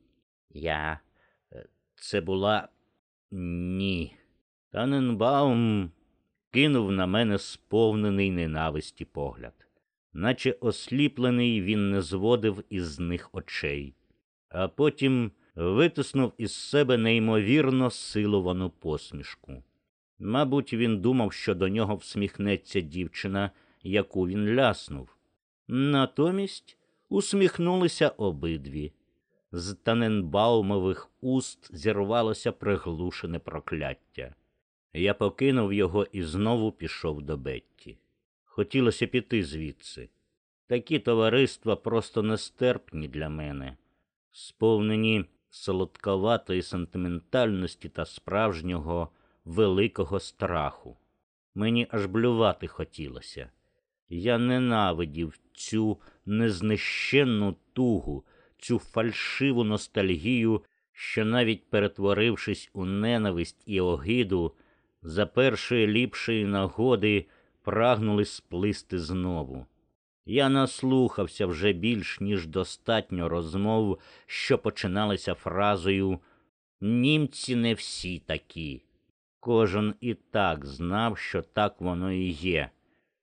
Я. Е, це була ні. Таненбаум кинув на мене сповнений ненависті погляд, наче осліплений він не зводив із них очей, а потім витиснув із себе неймовірно силовану посмішку. Мабуть, він думав, що до нього всміхнеться дівчина, яку він ляснув. Натомість усміхнулися обидві. З Таненбаумових уст зірвалося приглушене прокляття. Я покинув його і знову пішов до Бетті. Хотілося піти звідси. Такі товариства просто нестерпні для мене, сповнені солодковатої сентиментальності та справжнього великого страху. Мені аж блювати хотілося. Я ненавидів цю незнищенну тугу, цю фальшиву ностальгію, що, навіть перетворившись у ненависть і огиду, за першої ліпшої нагоди прагнули сплисти знову. Я наслухався вже більш ніж достатньо розмов, що починалися фразою Німці не всі такі. Кожен і так знав, що так воно і є,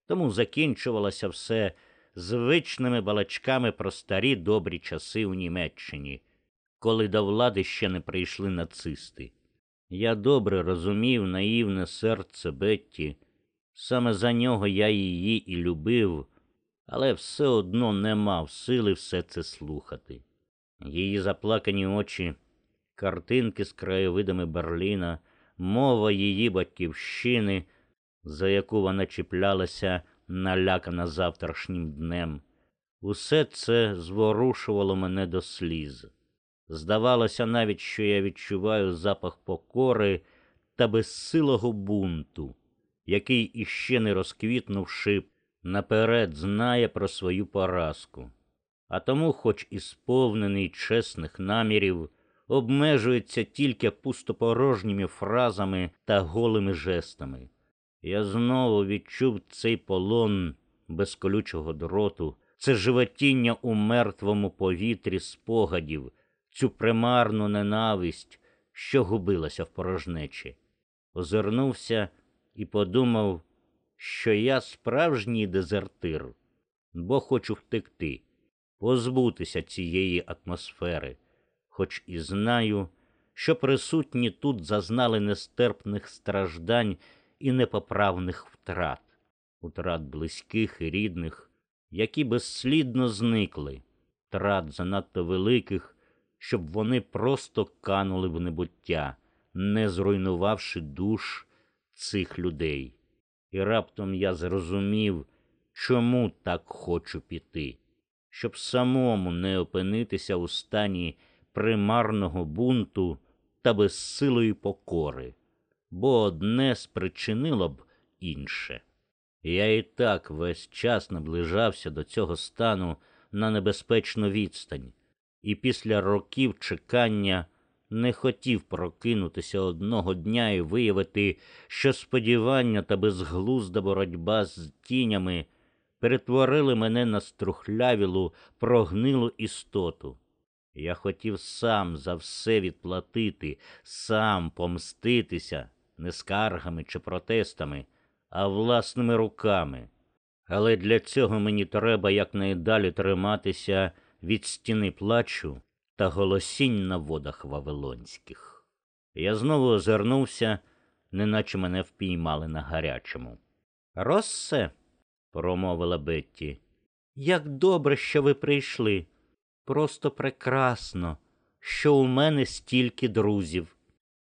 тому закінчувалося все звичними балачками про старі добрі часи у Німеччині, коли до влади ще не прийшли нацисти. Я добре розумів наївне серце Бетті, саме за нього я її і любив, але все одно не мав сили все це слухати. Її заплакані очі, картинки з краєвидами Берліна, мова її батьківщини, за яку вона чіплялася налякана завтрашнім днем. Усе це зворушувало мене до сліз. Здавалося навіть, що я відчуваю запах покори та безсилого бунту, який, іще не розквітнувши, наперед знає про свою поразку. А тому, хоч і сповнений чесних намірів, обмежується тільки пустопорожніми фразами та голими жестами. Я знову відчув цей полон без колючого дроту, це животіння у мертвому повітрі спогадів, цю примарну ненависть, що губилася в порожнечі. Озирнувся і подумав, що я справжній дезертир, бо хочу втекти, позбутися цієї атмосфери, хоч і знаю, що присутні тут зазнали нестерпних страждань і непоправних втрат, утрат близьких і рідних, які безслідно зникли, втрат занадто великих, щоб вони просто канули в небуття, не зруйнувавши душ цих людей. І раптом я зрозумів, чому так хочу піти, щоб самому не опинитися у стані примарного бунту та безсилої покори бо одне спричинило б інше. Я і так весь час наближався до цього стану на небезпечну відстань, і після років чекання не хотів прокинутися одного дня і виявити, що сподівання та безглузда боротьба з тінями перетворили мене на струхлявілу, прогнилу істоту. Я хотів сам за все відплатити, сам помститися не скаргами чи протестами, а власними руками. Але для цього мені треба якнайдалі триматися від стіни плачу та голосінь на водах вавилонських. Я знову озирнувся, неначе мене впіймали на гарячому. Россе, промовила Бетті, як добре, що ви прийшли. Просто прекрасно, що у мене стільки друзів.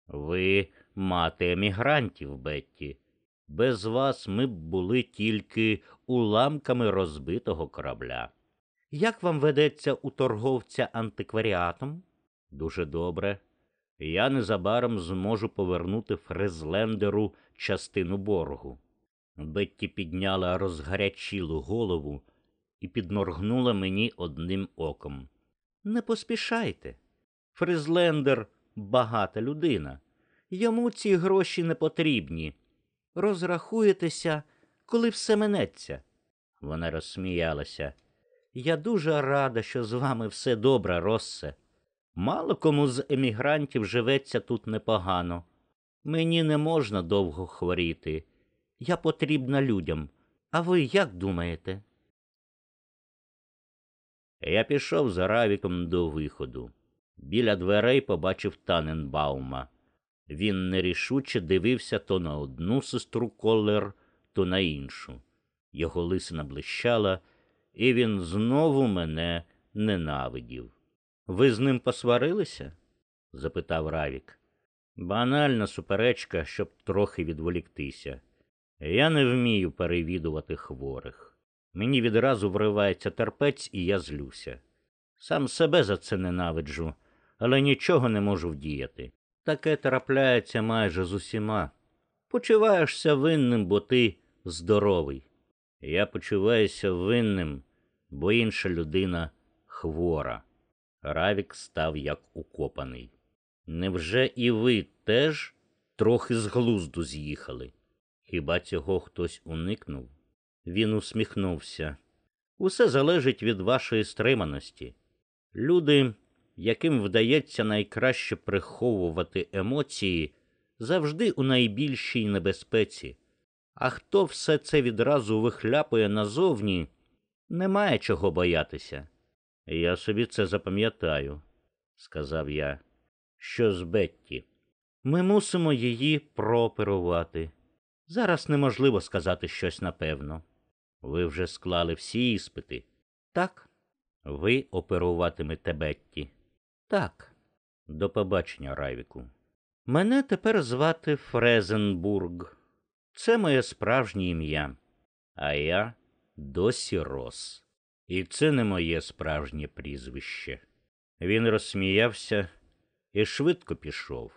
Ви мати емігрантів, Бетті. Без вас ми б були тільки уламками розбитого корабля. Як вам ведеться у торговця антикваріатом? Дуже добре. Я незабаром зможу повернути Фрезлендеру частину боргу. Бетті підняла розгарячілу голову і підморгнула мені одним оком. Не поспішайте. Фризлендер багата людина. Йому ці гроші не потрібні. Розрахуєтеся, коли все минеться. Вона розсміялася. Я дуже рада, що з вами все добре, Россе. Мало кому з емігрантів живеться тут непогано. Мені не можна довго хворіти. Я потрібна людям. А ви як думаєте? Я пішов за равіком до виходу. Біля дверей побачив Таненбаума. Він нерішуче дивився то на одну сестру Коллер, то на іншу. Його лисина блищала, і він знову мене ненавидів. Ви з ним посварилися? запитав Равік. Банальна суперечка, щоб трохи відволіктися. Я не вмію перевідувати хворих. Мені відразу вривається терпець, і я злюся. Сам себе за це ненавиджу, але нічого не можу вдіяти. Таке трапляється майже з усіма. Почуваєшся винним, бо ти здоровий. Я почуваюся винним, бо інша людина хвора. Равік став як укопаний. Невже і ви теж трохи з глузду з'їхали? Хіба цього хтось уникнув? Він усміхнувся. Усе залежить від вашої стриманості. Люди яким вдається найкраще приховувати емоції, завжди у найбільшій небезпеці. А хто все це відразу вихляпує назовні, немає чого боятися. Я собі це запам'ятаю, сказав я. Що з Бетті? Ми мусимо її прооперувати. Зараз неможливо сказати щось напевно. Ви вже склали всі іспити? Так. Ви оперуватимете Бетті? Так. До побачення, Райвіку. Мене тепер звати Фрезенбург. Це моє справжнє ім'я. А я досі Рос. І це не моє справжнє прізвище. Він розсміявся і швидко пішов.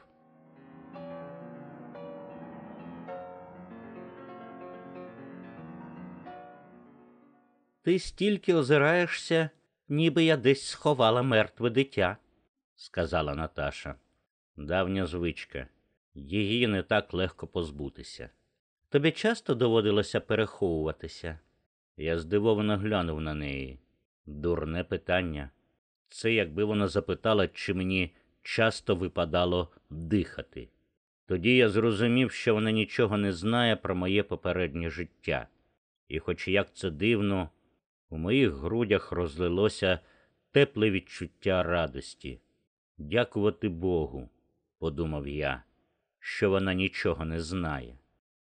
Ти стільки озираєшся, ніби я десь сховала мертве дитя, сказала Наташа. Давня звичка. Її не так легко позбутися. Тобі часто доводилося переховуватися? Я здивовано глянув на неї. Дурне питання. Це якби вона запитала, чи мені часто випадало дихати. Тоді я зрозумів, що вона нічого не знає про моє попереднє життя. І, хоч як це дивно, у моїх грудях розлилося тепле відчуття радості. Дякувати Богу, подумав я, що вона нічого не знає.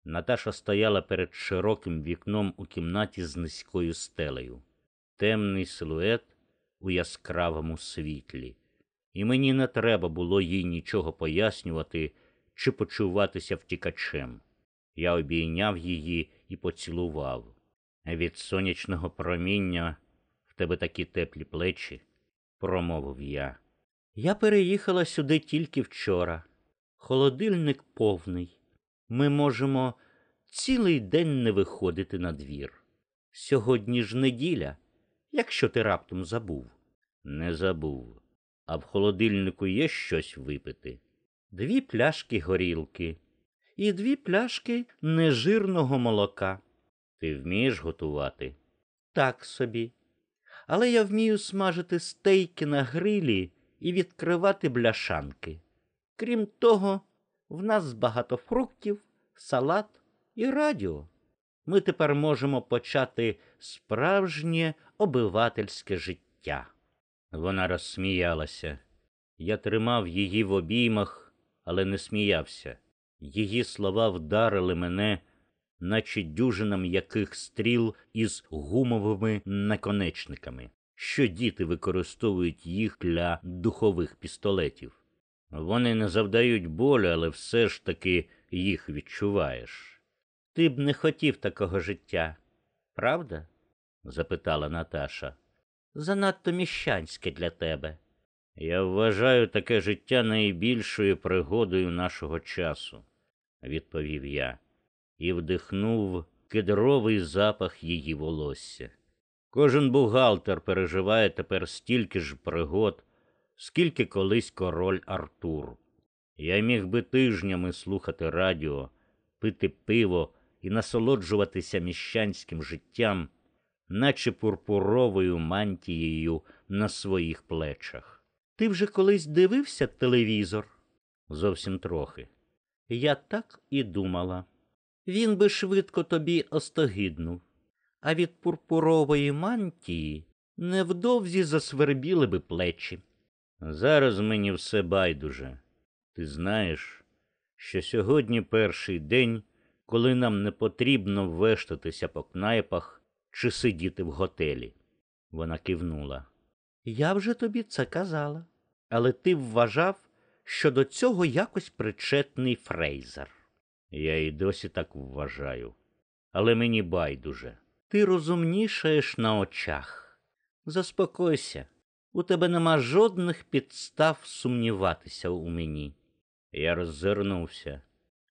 Наташа стояла перед широким вікном у кімнаті з низькою стелею, темний силует у яскравому світлі, і мені не треба було їй нічого пояснювати чи почуватися втікачем. Я обійняв її і поцілував. Від сонячного проміння в тебе такі теплі плечі, промовив я. Я переїхала сюди тільки вчора. Холодильник повний. Ми можемо цілий день не виходити на двір. Сьогодні ж неділя, якщо ти раптом забув. Не забув. А в холодильнику є щось випити. Дві пляшки горілки і дві пляшки нежирного молока. Ти вмієш готувати? Так собі. Але я вмію смажити стейки на грилі і відкривати бляшанки. Крім того, в нас багато фруктів, салат і радіо. Ми тепер можемо почати справжнє обивательське життя. Вона розсміялася. Я тримав її в обіймах, але не сміявся. Її слова вдарили мене, наче дюжина м'яких стріл із гумовими наконечниками, що діти використовують їх для духових пістолетів. Вони не завдають болю, але все ж таки їх відчуваєш. Ти б не хотів такого життя, правда? запитала Наташа. Занадто міщанське для тебе. Я вважаю таке життя найбільшою пригодою нашого часу, відповів я, і вдихнув кедровий запах її волосся. Кожен бухгалтер переживає тепер стільки ж пригод, скільки колись король Артур. Я міг би тижнями слухати радіо, пити пиво і насолоджуватися міщанським життям, наче пурпуровою мантією на своїх плечах. Ти вже колись дивився телевізор? Зовсім трохи. Я так і думала. Він би швидко тобі остогиднув, а від пурпурової мантії невдовзі засвербіли би плечі. Зараз мені все байдуже. Ти знаєш, що сьогодні перший день, коли нам не потрібно вештатися по кнайпах чи сидіти в готелі. Вона кивнула. Я вже тобі це казала, але ти вважав, що до цього якось причетний Фрейзер. Я і досі так вважаю. Але мені байдуже. Ти розумнішаєш на очах. Заспокойся, у тебе нема жодних підстав сумніватися у мені. Я роззирнувся.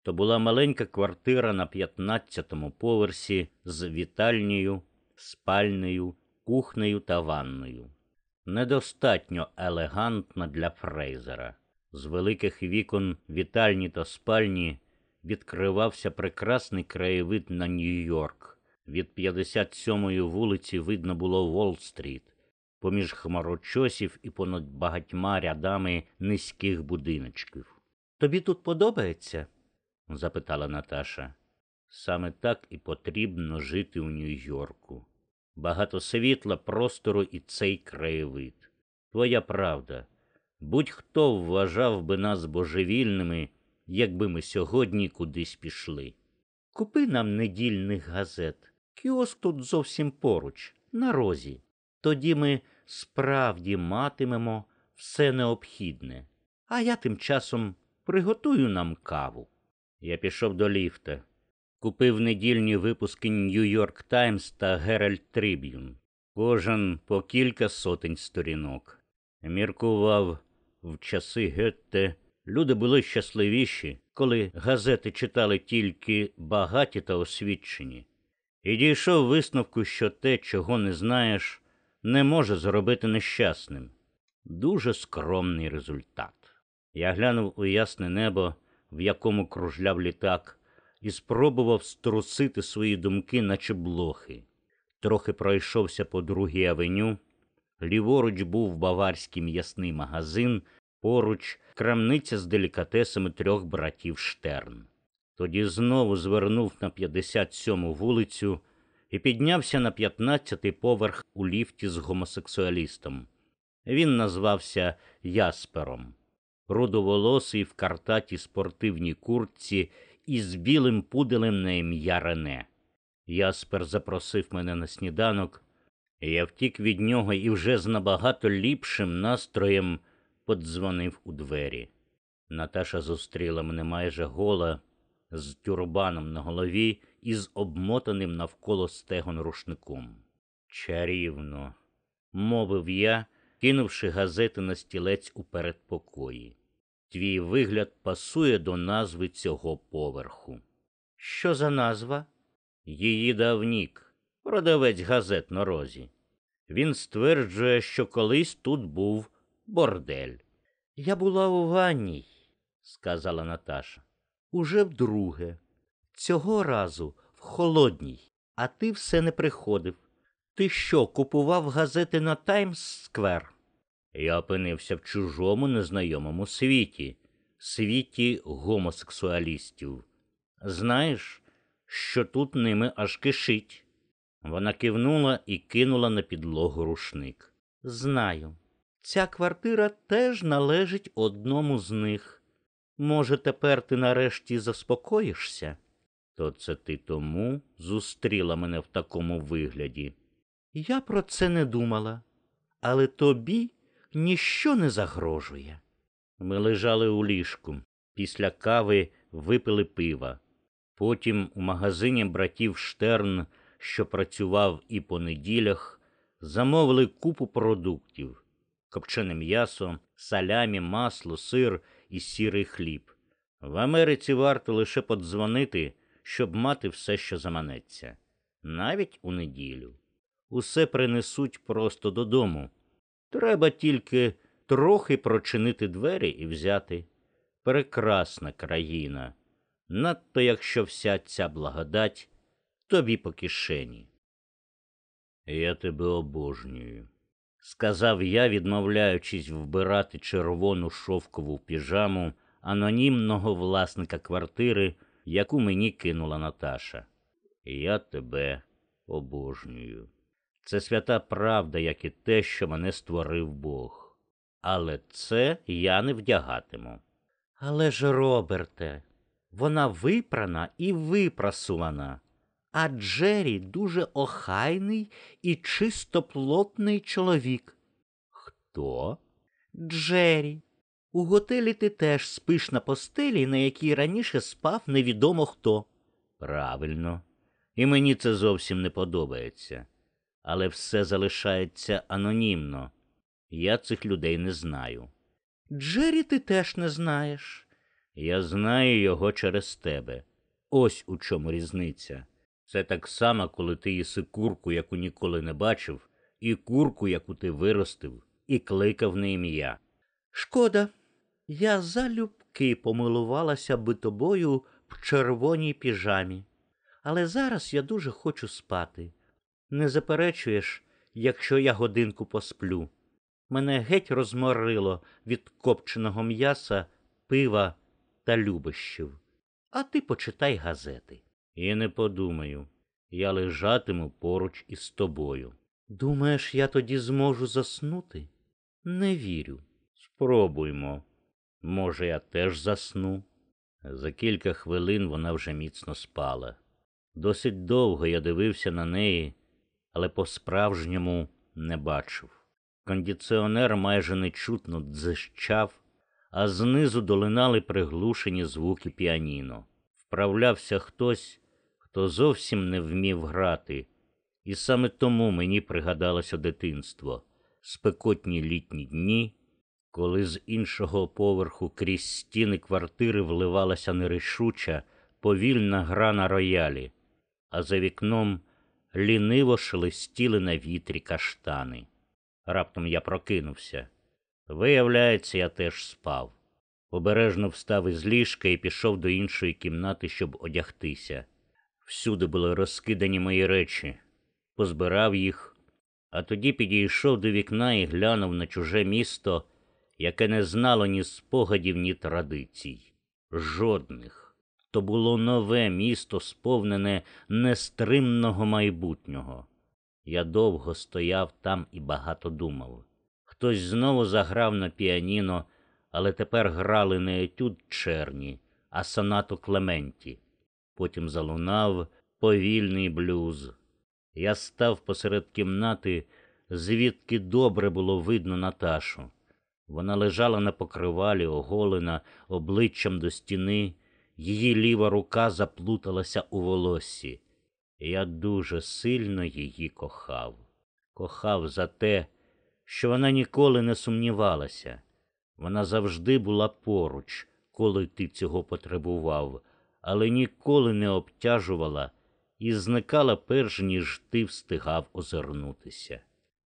То була маленька квартира на п'ятнадцятому поверсі з вітальнею, спальнею, кухнею та ванною. Недостатньо елегантна для Фрейзера. З великих вікон вітальні та спальні відкривався прекрасний краєвид на Нью-Йорк. Від 57-ї вулиці видно було Уолл-стріт, поміж хмарочосів і понад багатьма рядами низьких будиночків. Тобі тут подобається? запитала Наташа. Саме так і потрібно жити у Нью-Йорку. Багато світла, простору і цей краєвид. Твоя правда. Будь-хто вважав би нас божевільними, якби ми сьогодні кудись пішли. Купи нам недільних газет. Кіоск тут зовсім поруч, на розі. Тоді ми справді матимемо все необхідне. А я тим часом приготую нам каву. Я пішов до ліфта, купив недільні випуски Нью-Йорк Таймс та Геральд Триб'юн, кожен по кілька сотень сторінок. Міркував в часи Гетте. Люди були щасливіші, коли газети читали тільки багаті та освічені, і дійшов висновку, що те, чого не знаєш, не може зробити нещасним. Дуже скромний результат. Я глянув у ясне небо, в якому кружляв літак, і спробував струсити свої думки, наче блохи. Трохи пройшовся по другій авеню. Ліворуч був баварський м'ясний магазин, поруч крамниця з делікатесами трьох братів Штерн. Тоді знову звернув на 57-му вулицю і піднявся на 15-й поверх у ліфті з гомосексуалістом. Він назвався Яспером, рудоволосий в картатій спортивній куртці із білим пуделем на ім'я Рене. Яспер запросив мене на сніданок. і Я втік від нього і вже з набагато ліпшим настроєм подзвонив у двері. Наташа зустріла мене майже гола, з тюрбаном на голові і з обмотаним навколо стегон рушником. Чарівно, мовив я, кинувши газети на стілець у передпокої. Твій вигляд пасує до назви цього поверху. Що за назва? Її дав Нік, продавець газет на розі. Він стверджує, що колись тут був бордель. Я була у ванній, сказала Наташа. Уже вдруге. Цього разу в холодній, а ти все не приходив. Ти що, купував газети на Таймс Сквер? Я опинився в чужому незнайомому світі, світі гомосексуалістів. Знаєш, що тут ними аж кишить. Вона кивнула і кинула на підлогу рушник. Знаю. Ця квартира теж належить одному з них. Може, тепер ти нарешті заспокоїшся? То це ти тому зустріла мене в такому вигляді. Я про це не думала, але тобі ніщо не загрожує. Ми лежали у ліжку. Після кави випили пива. Потім у магазині братів Штерн, що працював і по неділях, замовили купу продуктів копчене м'ясо, салямі, масло, сир і сірий хліб. В Америці варто лише подзвонити, щоб мати все, що заманеться, навіть у неділю. Усе принесуть просто додому. Треба тільки трохи прочинити двері і взяти. Прекрасна країна, надто якщо вся ця благодать тобі по кишені. Я тебе обожнюю, сказав я, відмовляючись вбирати червону шовкову піжаму анонімного власника квартири, яку мені кинула Наташа. Я тебе обожнюю. Це свята правда, як і те, що мене створив Бог. Але це я не вдягатиму. Але ж, Роберте, вона випрана і випрасувана, а Джері дуже охайний і чистоплотний чоловік. Хто? Джері. У готелі ти теж спиш на постелі, на якій раніше спав невідомо хто. Правильно, і мені це зовсім не подобається. Але все залишається анонімно. Я цих людей не знаю. Джері ти теж не знаєш. Я знаю його через тебе. Ось у чому різниця. Це так само, коли ти їси курку, яку ніколи не бачив, і курку, яку ти виростив, і кликав на ім'я. Шкода, я залюбки помилувалася би тобою в червоній піжамі, але зараз я дуже хочу спати. Не заперечуєш, якщо я годинку посплю. Мене геть розморило від копченого м'яса, пива та любощів. А ти почитай газети. І не подумаю, я лежатиму поруч із тобою. Думаєш, я тоді зможу заснути? Не вірю. Спробуймо. Може, я теж засну. За кілька хвилин вона вже міцно спала. Досить довго я дивився на неї, але по-справжньому не бачив. Кондиціонер майже нечутно дзищав, а знизу долинали приглушені звуки піаніно. Вправлявся хтось, хто зовсім не вмів грати, і саме тому мені пригадалося дитинство, спекотні літні дні, коли з іншого поверху крізь стіни квартири вливалася нерішуча, повільна гра на роялі, а за вікном ліниво шелестіли на вітрі каштани. Раптом я прокинувся. Виявляється, я теж спав. Обережно встав із ліжка і пішов до іншої кімнати, щоб одягтися. Всюди були розкидані мої речі, позбирав їх, а тоді підійшов до вікна і глянув на чуже місто, яке не знало ні спогадів, ні традицій. Жодних. То було нове місто, сповнене нестримного майбутнього. Я довго стояв там і багато думав. Хтось знову заграв на піаніно, але тепер грали не етюд черні, а сонату Клементі. Потім залунав повільний блюз. Я став посеред кімнати, звідки добре було видно Наташу. Вона лежала на покривалі, оголена, обличчям до стіни, її ліва рука заплуталася у волоссі. Я дуже сильно її кохав. Кохав за те, що вона ніколи не сумнівалася. Вона завжди була поруч, коли ти цього потребував, але ніколи не обтяжувала і зникала перш ніж ти встигав озирнутися.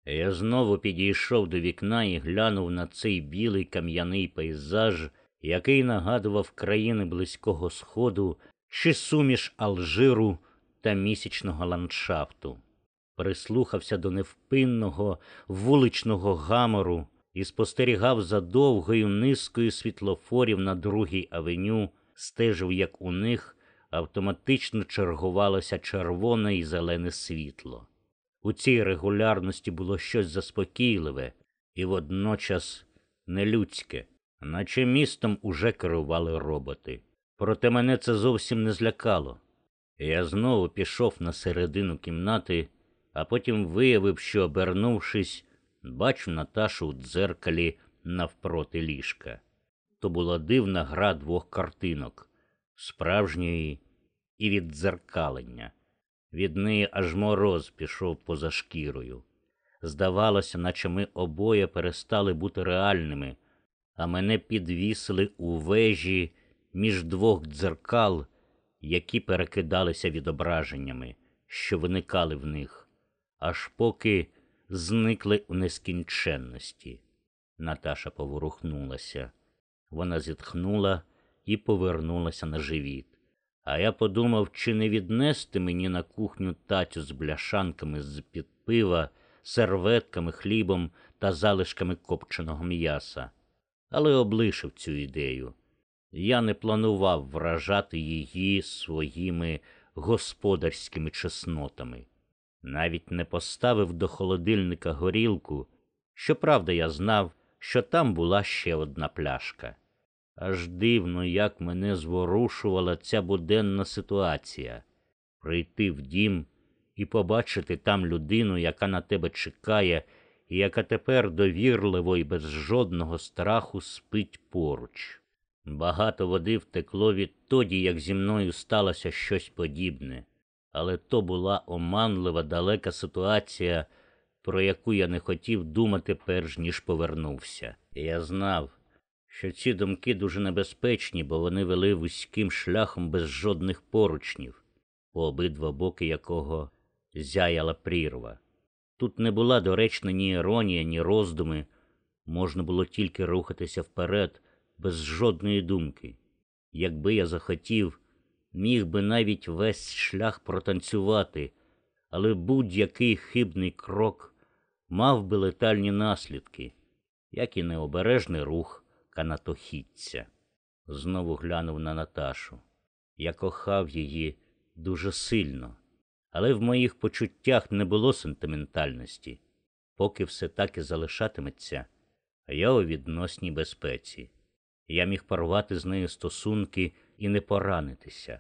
Я знову підійшов до вікна і глянув на цей білий кам'яний пейзаж, який нагадував країни Близького Сходу чи суміш Алжиру та місячного ландшафту. Прислухався до невпинного вуличного гамору і спостерігав за довгою низкою світлофорів на другій авеню, стежив, як у них автоматично чергувалося червоне і зелене світло. У цій регулярності було щось заспокійливе і водночас нелюдське, наче містом уже керували роботи. Проте мене це зовсім не злякало. Я знову пішов на середину кімнати, а потім виявив, що, обернувшись, бачу Наташу у дзеркалі навпроти ліжка. То була дивна гра двох картинок справжньої і віддзеркалення. Від неї аж мороз пішов поза шкірою. Здавалося, наче ми обоє перестали бути реальними, а мене підвісили у вежі між двох дзеркал, які перекидалися відображеннями, що виникали в них, аж поки зникли у нескінченності. Наташа поворухнулася. Вона зітхнула і повернулася на живіт. А я подумав, чи не віднести мені на кухню тацю з бляшанками з під пива, серветками, хлібом та залишками копченого м'яса, але облишив цю ідею. Я не планував вражати її своїми господарськими чеснотами. Навіть не поставив до холодильника горілку. Щоправда, я знав, що там була ще одна пляшка. Аж дивно, як мене зворушувала ця буденна ситуація прийти в дім і побачити там людину, яка на тебе чекає, і яка тепер довірливо і без жодного страху спить поруч. Багато води втекло відтоді, як зі мною сталося щось подібне, але то була оманлива далека ситуація, про яку я не хотів думати, перш ніж повернувся. Я знав, що ці думки дуже небезпечні, бо вони вели вузьким шляхом без жодних поручнів, по обидва боки якого зяяла прірва. Тут не була доречна ні іронія, ні роздуми, можна було тільки рухатися вперед, без жодної думки. Якби я захотів, міг би навіть весь шлях протанцювати, але будь-який хибний крок мав би летальні наслідки, як і необережний рух канатохідця. Знову глянув на Наташу. Я кохав її дуже сильно, але в моїх почуттях не було сентиментальності. Поки все так і залишатиметься, я у відносній безпеці. Я міг порвати з нею стосунки і не поранитися.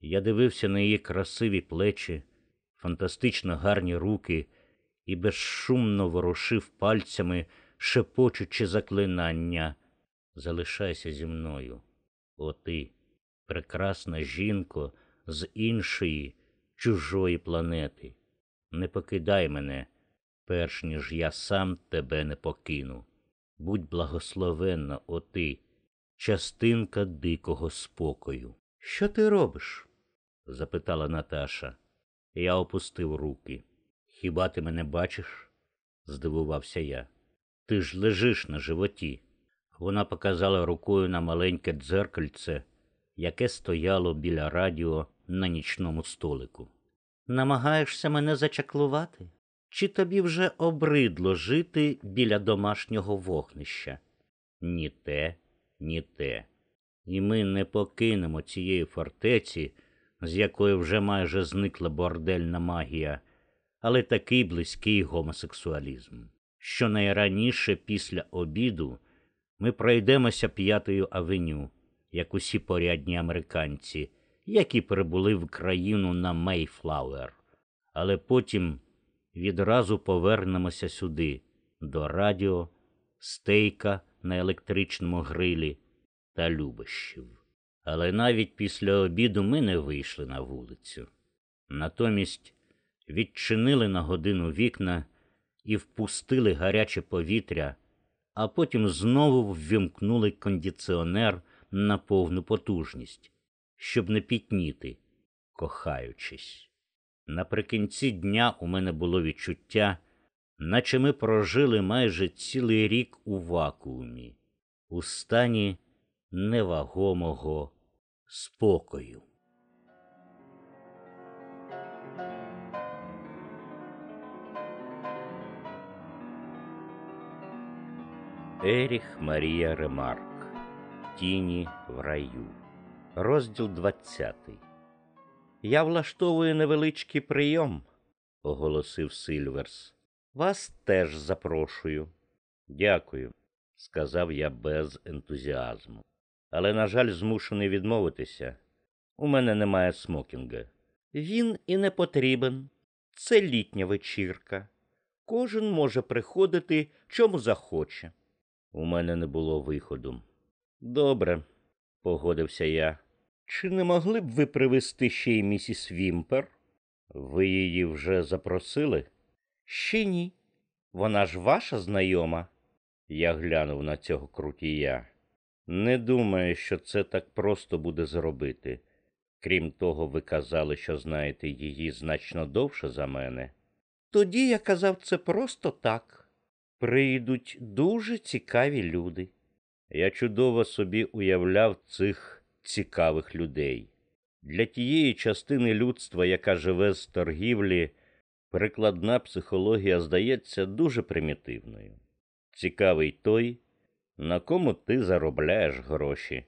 Я дивився на її красиві плечі, фантастично гарні руки і безшумно ворушив пальцями, шепочучи заклинання. Залишайся зі мною, о ти, прекрасна жінко з іншої чужої планети. Не покидай мене, перш ніж я сам тебе не покину. Будь благословенна, о ти, частинка дикого спокою. Що ти робиш? запитала Наташа. Я опустив руки. Хіба ти мене бачиш? здивувався я. Ти ж лежиш на животі. Вона показала рукою на маленьке дзеркальце, яке стояло біля радіо на нічному столику. Намагаєшся мене зачаклувати? Чи тобі вже обридло жити біля домашнього вогнища? Ні те, ні те. І ми не покинемо цієї фортеці, з якої вже майже зникла бордельна магія, але такий близький гомосексуалізм, що найраніше після обіду ми пройдемося п'ятою авеню, як усі порядні американці, які прибули в країну на Мейфлауер, але потім відразу повернемося сюди, до радіо, стейка на електричному грилі та любощів. Але навіть після обіду ми не вийшли на вулицю. Натомість відчинили на годину вікна і впустили гаряче повітря, а потім знову ввімкнули кондиціонер на повну потужність, щоб не пітніти, кохаючись. Наприкінці дня у мене було відчуття, наче ми прожили майже цілий рік у вакуумі, у стані невагомого спокою. Еріх Марія Ремарк Тіні в раю. Розділ двадцятий. Я влаштовую невеличкий прийом, оголосив Сильверс. Вас теж запрошую. Дякую, сказав я без ентузіазму. Але, на жаль, змушений відмовитися. У мене немає смокінга. Він і не потрібен. Це літня вечірка. Кожен може приходити чому захоче. У мене не було виходу. Добре, погодився я. Чи не могли б ви привезти ще й місіс Вімпер? Ви її вже запросили? Ще ні. Вона ж ваша знайома. Я глянув на цього крутія. Не думаю, що це так просто буде зробити. Крім того, ви казали, що знаєте її значно довше за мене. Тоді я казав це просто так. Прийдуть дуже цікаві люди. Я чудово собі уявляв цих цікавих людей. Для тієї частини людства, яка живе з торгівлі, прикладна психологія здається дуже примітивною. Цікавий той, на кому ти заробляєш гроші.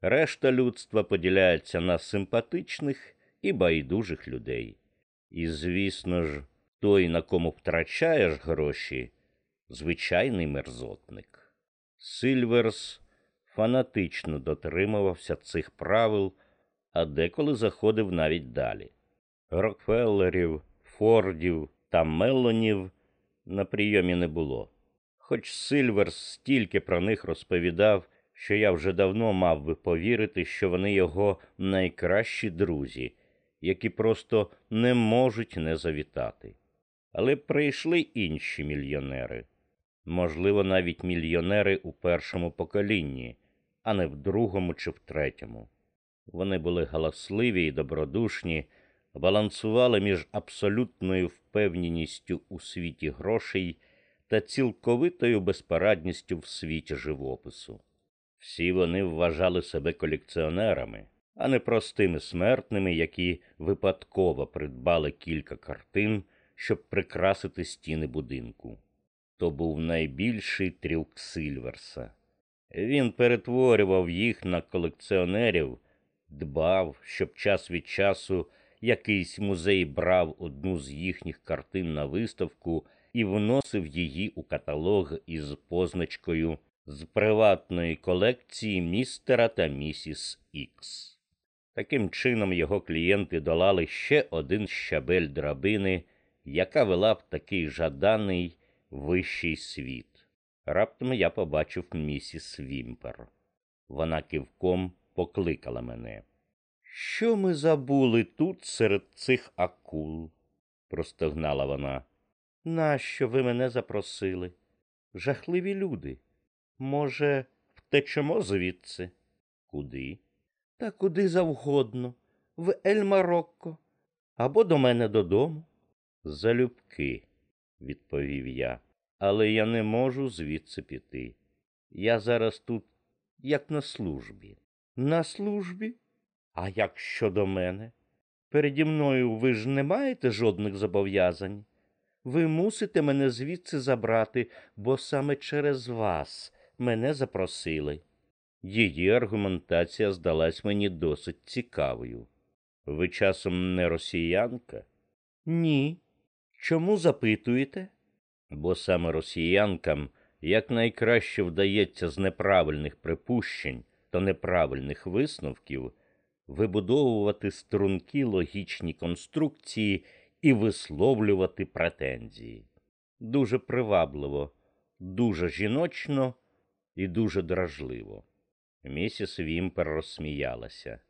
Решта людства поділяється на симпатичних і байдужих людей. І, звісно ж, той, на кому втрачаєш гроші, звичайний мерзотник. Сильверс фанатично дотримувався цих правил, а деколи заходив навіть далі. Рокфеллерів, Фордів та Меллонів на прийомі не було. Хоч Сильверс стільки про них розповідав, що я вже давно мав би повірити, що вони його найкращі друзі, які просто не можуть не завітати. Але прийшли інші мільйонери, можливо, навіть мільйонери у першому поколінні, а не в другому чи в третьому. Вони були галасливі і добродушні, балансували між абсолютною впевненістю у світі грошей та цілковитою безпарадністю в світі живопису. Всі вони вважали себе колекціонерами, а не простими смертними, які випадково придбали кілька картин, щоб прикрасити стіни будинку. То був найбільший трюк Сильверса. Він перетворював їх на колекціонерів, дбав, щоб час від часу якийсь музей брав одну з їхніх картин на виставку і вносив її у каталог із позначкою з приватної колекції містера та місіс Ікс. Таким чином його клієнти долали ще один щабель драбини, яка вела в такий жаданий вищий світ. Раптом я побачив місіс Вімпер. Вона кивком покликала мене. Що ми забули тут серед цих акул? простогнала вона. Нащо ви мене запросили? Жахливі люди. Може, втечемо звідси? Куди? Та куди завгодно, в Ель-Марокко або до мене додому. Залюбки, відповів я, але я не можу звідси піти. Я зараз тут, як на службі. На службі? А як щодо мене? Переді мною ви ж не маєте жодних зобов'язань. Ви мусите мене звідси забрати, бо саме через вас мене запросили. Її аргументація здалась мені досить цікавою. Ви часом не росіянка? Ні. Чому запитуєте? Бо саме росіянкам якнайкраще вдається з неправильних припущень та неправильних висновків вибудовувати стрункі логічні конструкції і висловлювати претензії. Дуже привабливо, дуже жіночно і дуже дражливо. Місіс Вімпер розсміялася.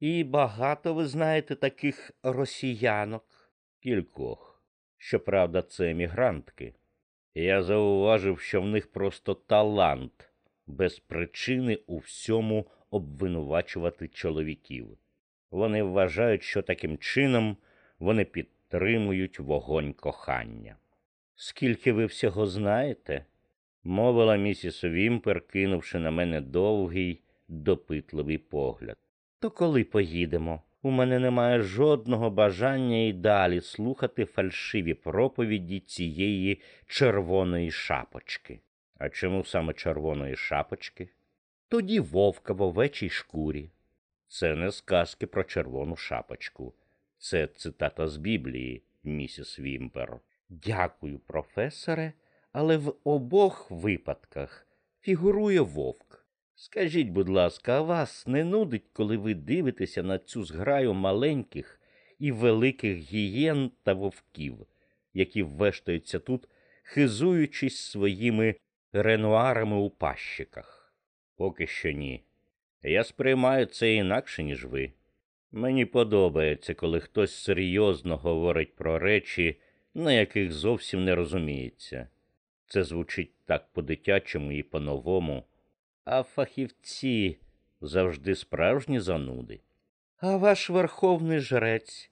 І багато ви знаєте таких росіянок? Кількох. Щоправда, це емігрантки. Я зауважив, що в них просто талант без причини у всьому обвинувачувати чоловіків. Вони вважають, що таким чином вони підтримують вогонь кохання. Скільки ви всього знаєте? мовила місіс Вімпер, кинувши на мене довгий, допитливий погляд. То коли поїдемо? У мене немає жодного бажання і далі слухати фальшиві проповіді цієї червоної шапочки. А чому саме червоної шапочки? Тоді вовка в овечій шкурі. Це не сказки про червону шапочку. Це цитата з Біблії, місіс Вімпер. Дякую, професоре, але в обох випадках фігурує вовк. Скажіть, будь ласка, а вас не нудить, коли ви дивитеся на цю зграю маленьких і великих гієн та вовків, які вештаються тут, хизуючись своїми ренуарами у пащиках? Поки що ні. Я сприймаю це інакше, ніж ви. Мені подобається, коли хтось серйозно говорить про речі, на яких зовсім не розуміється. Це звучить так по-дитячому і по-новому, а фахівці завжди справжні зануди. А ваш верховний жрець,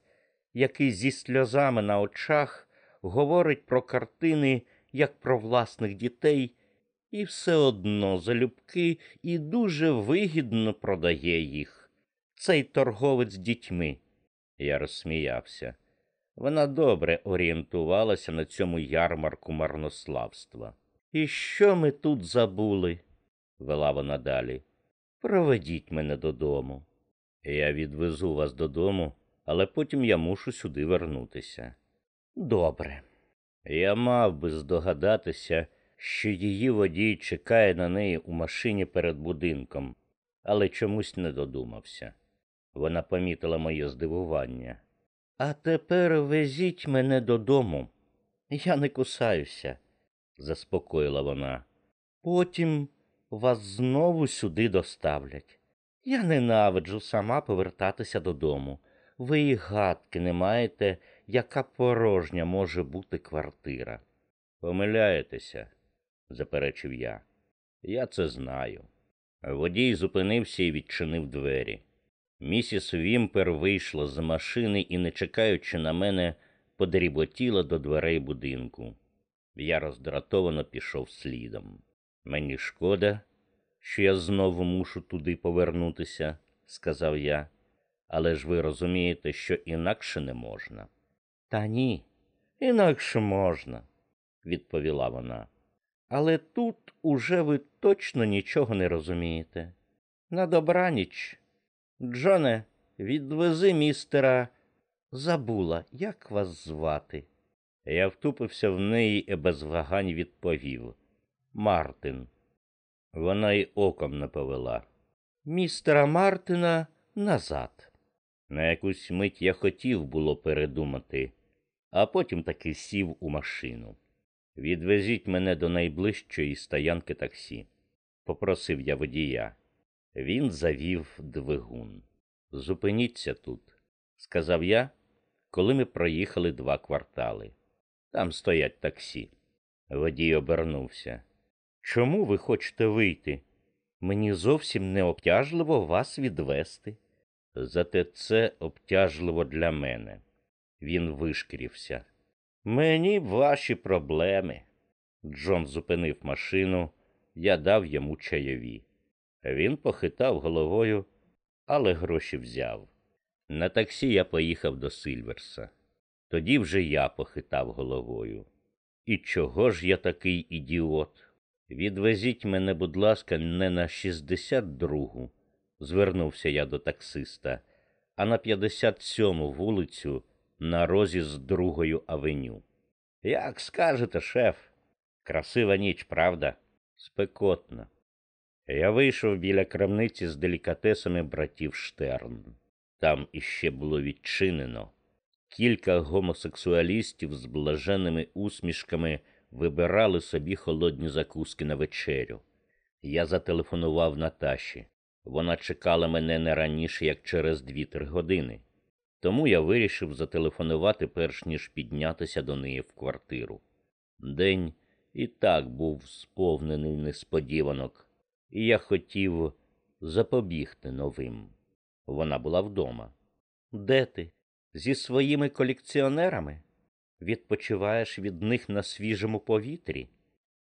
який зі сльозами на очах говорить про картини, як про власних дітей, і все одно залюбки і дуже вигідно продає їх. Цей торговець дітьми. Я розсміявся. Вона добре орієнтувалася на цьому ярмарку марнославства. І що ми тут забули? Вела вона далі. Проведіть мене додому. Я відвезу вас додому, але потім я мушу сюди вернутися. Добре. Я мав би здогадатися, що її водій чекає на неї у машині перед будинком, але чомусь не додумався. Вона помітила моє здивування. А тепер везіть мене додому. Я не кусаюся, заспокоїла вона. Потім вас знову сюди доставлять. Я ненавиджу сама повертатися додому. Ви і гадки не маєте, яка порожня може бути квартира. Помиляєтеся, заперечив я. Я це знаю. Водій зупинився і відчинив двері. Місіс Вімпер вийшла з машини і, не чекаючи на мене, подріботіла до дверей будинку. Я роздратовано пішов слідом. Мені шкода, що я знову мушу туди повернутися, сказав я, але ж ви розумієте, що інакше не можна. Та ні, інакше можна, відповіла вона. Але тут уже ви точно нічого не розумієте. На добраніч. Джоне, відвези містера. Забула, як вас звати. Я втупився в неї і без вагань відповів. Мартин. Вона й оком не повела. Містера Мартина назад. На якусь мить я хотів було передумати, а потім таки сів у машину. Відвезіть мене до найближчої стоянки таксі, попросив я водія. Він завів двигун. Зупиніться тут, сказав я, коли ми проїхали два квартали. Там стоять таксі. Водій обернувся. Чому ви хочете вийти? Мені зовсім не обтяжливо вас відвести. Зате це обтяжливо для мене. Він вишкірився. Мені ваші проблеми. Джон зупинив машину, я дав йому чайові. Він похитав головою, але гроші взяв. На таксі я поїхав до Сильверса. Тоді вже я похитав головою. І чого ж я такий ідіот? Відвезіть мене, будь ласка, не на 62-гу, звернувся я до таксиста, а на 57-му вулицю на розі з другою авеню. Як скажете, шеф, красива ніч, правда? Спекотно. Я вийшов біля крамниці з делікатесами братів Штерн. Там іще було відчинено. Кілька гомосексуалістів з блаженними усмішками вибирали собі холодні закуски на вечерю. Я зателефонував Наташі. Вона чекала мене не раніше, як через дві-три години. Тому я вирішив зателефонувати, перш ніж піднятися до неї в квартиру. День і так був сповнений несподіванок, і я хотів запобігти новим. Вона була вдома. Де ти? Зі своїми колекціонерами? Відпочиваєш від них на свіжому повітрі?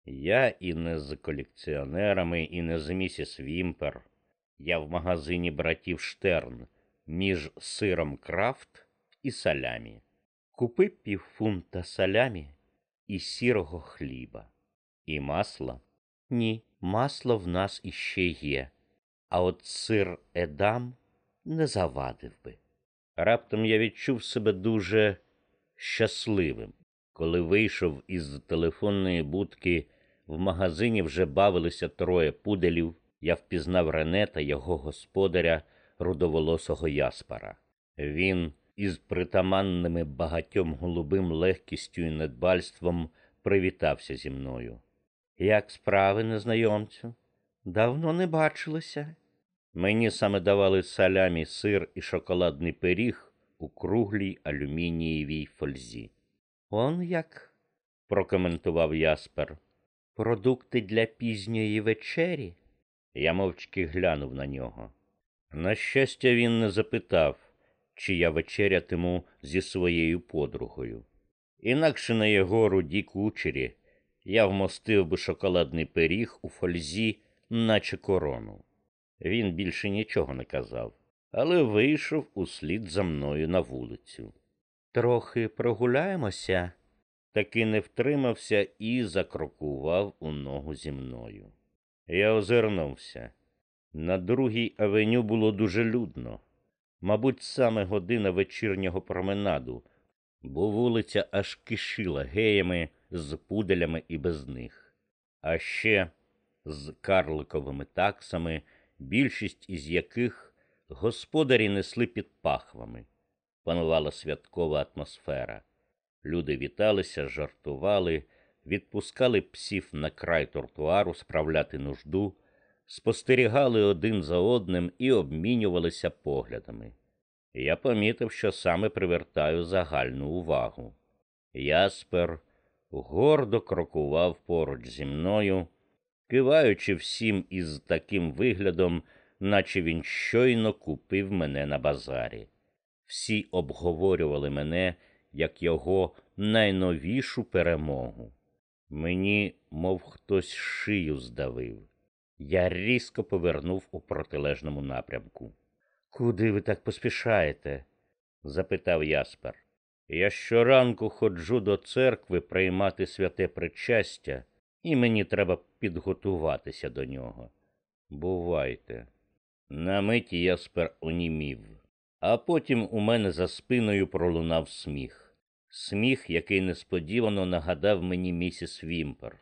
Я і не з колекціонерами, і не з місіс Вімпер. Я в магазині братів Штерн між сиром крафт і салямі. Купи півфунта салямі і сірого хліба. І масло? Ні, масло в нас іще є, а от сир едам не завадив би. Раптом я відчув себе дуже щасливим. Коли вийшов із телефонної будки, в магазині вже бавилися троє пуделів, я впізнав Ренета, його господаря, рудоволосого яспара. Він із притаманними багатьом голубим легкістю і недбальством привітався зі мною. Як справи, незнайомцю? Давно не бачилися. Мені саме давали салямі, сир і шоколадний пиріг у круглій алюмінієвій фользі. Он як, прокоментував Яспер. Продукти для пізньої вечері? Я мовчки глянув на нього. На щастя, він не запитав, чи я вечерятиму зі своєю подругою. Інакше на його руді кучері я вмостив би шоколадний пиріг у фользі, наче корону. Він більше нічого не казав, але вийшов услід за мною на вулицю. Трохи прогуляємося, таки не втримався і закрокував у ногу зі мною. Я озирнувся. На другій авеню було дуже людно, мабуть, саме година вечірнього променаду, бо вулиця аж кишила геями з пуделями і без них, а ще з карликовими таксами, більшість із яких господарі несли під пахвами. Панувала святкова атмосфера. Люди віталися, жартували, відпускали псів на край тротуару справляти нужду, спостерігали один за одним і обмінювалися поглядами. Я помітив, що саме привертаю загальну увагу. Яспер гордо крокував поруч зі мною, киваючи всім із таким виглядом, наче він щойно купив мене на базарі. Всі обговорювали мене як його найновішу перемогу. Мені, мов хтось шию здавив. Я різко повернув у протилежному напрямку. Куди ви так поспішаєте? запитав Яспер. Я щоранку ходжу до церкви приймати святе причастя, і мені треба підготуватися до нього. Бувайте. На миті Яспер онімів, а потім у мене за спиною пролунав сміх. Сміх, який несподівано нагадав мені місіс Вімпер.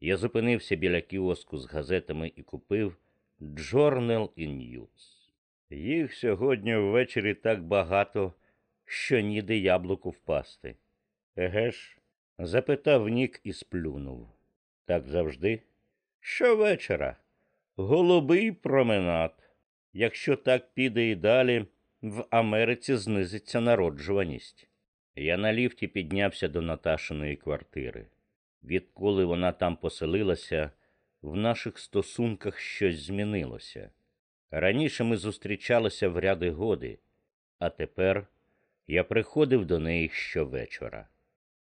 Я зупинився біля кіоску з газетами і купив Journal і News. Їх сьогодні ввечері так багато, що ніде яблуку впасти. Еге ж? запитав Нік і сплюнув. Так завжди? Щовечора. Голубий променад. Якщо так піде і далі, в Америці знизиться народжуваність. Я на ліфті піднявся до Наташиної квартири. Відколи вона там поселилася, в наших стосунках щось змінилося. Раніше ми зустрічалися в ряди годи, а тепер я приходив до неї щовечора.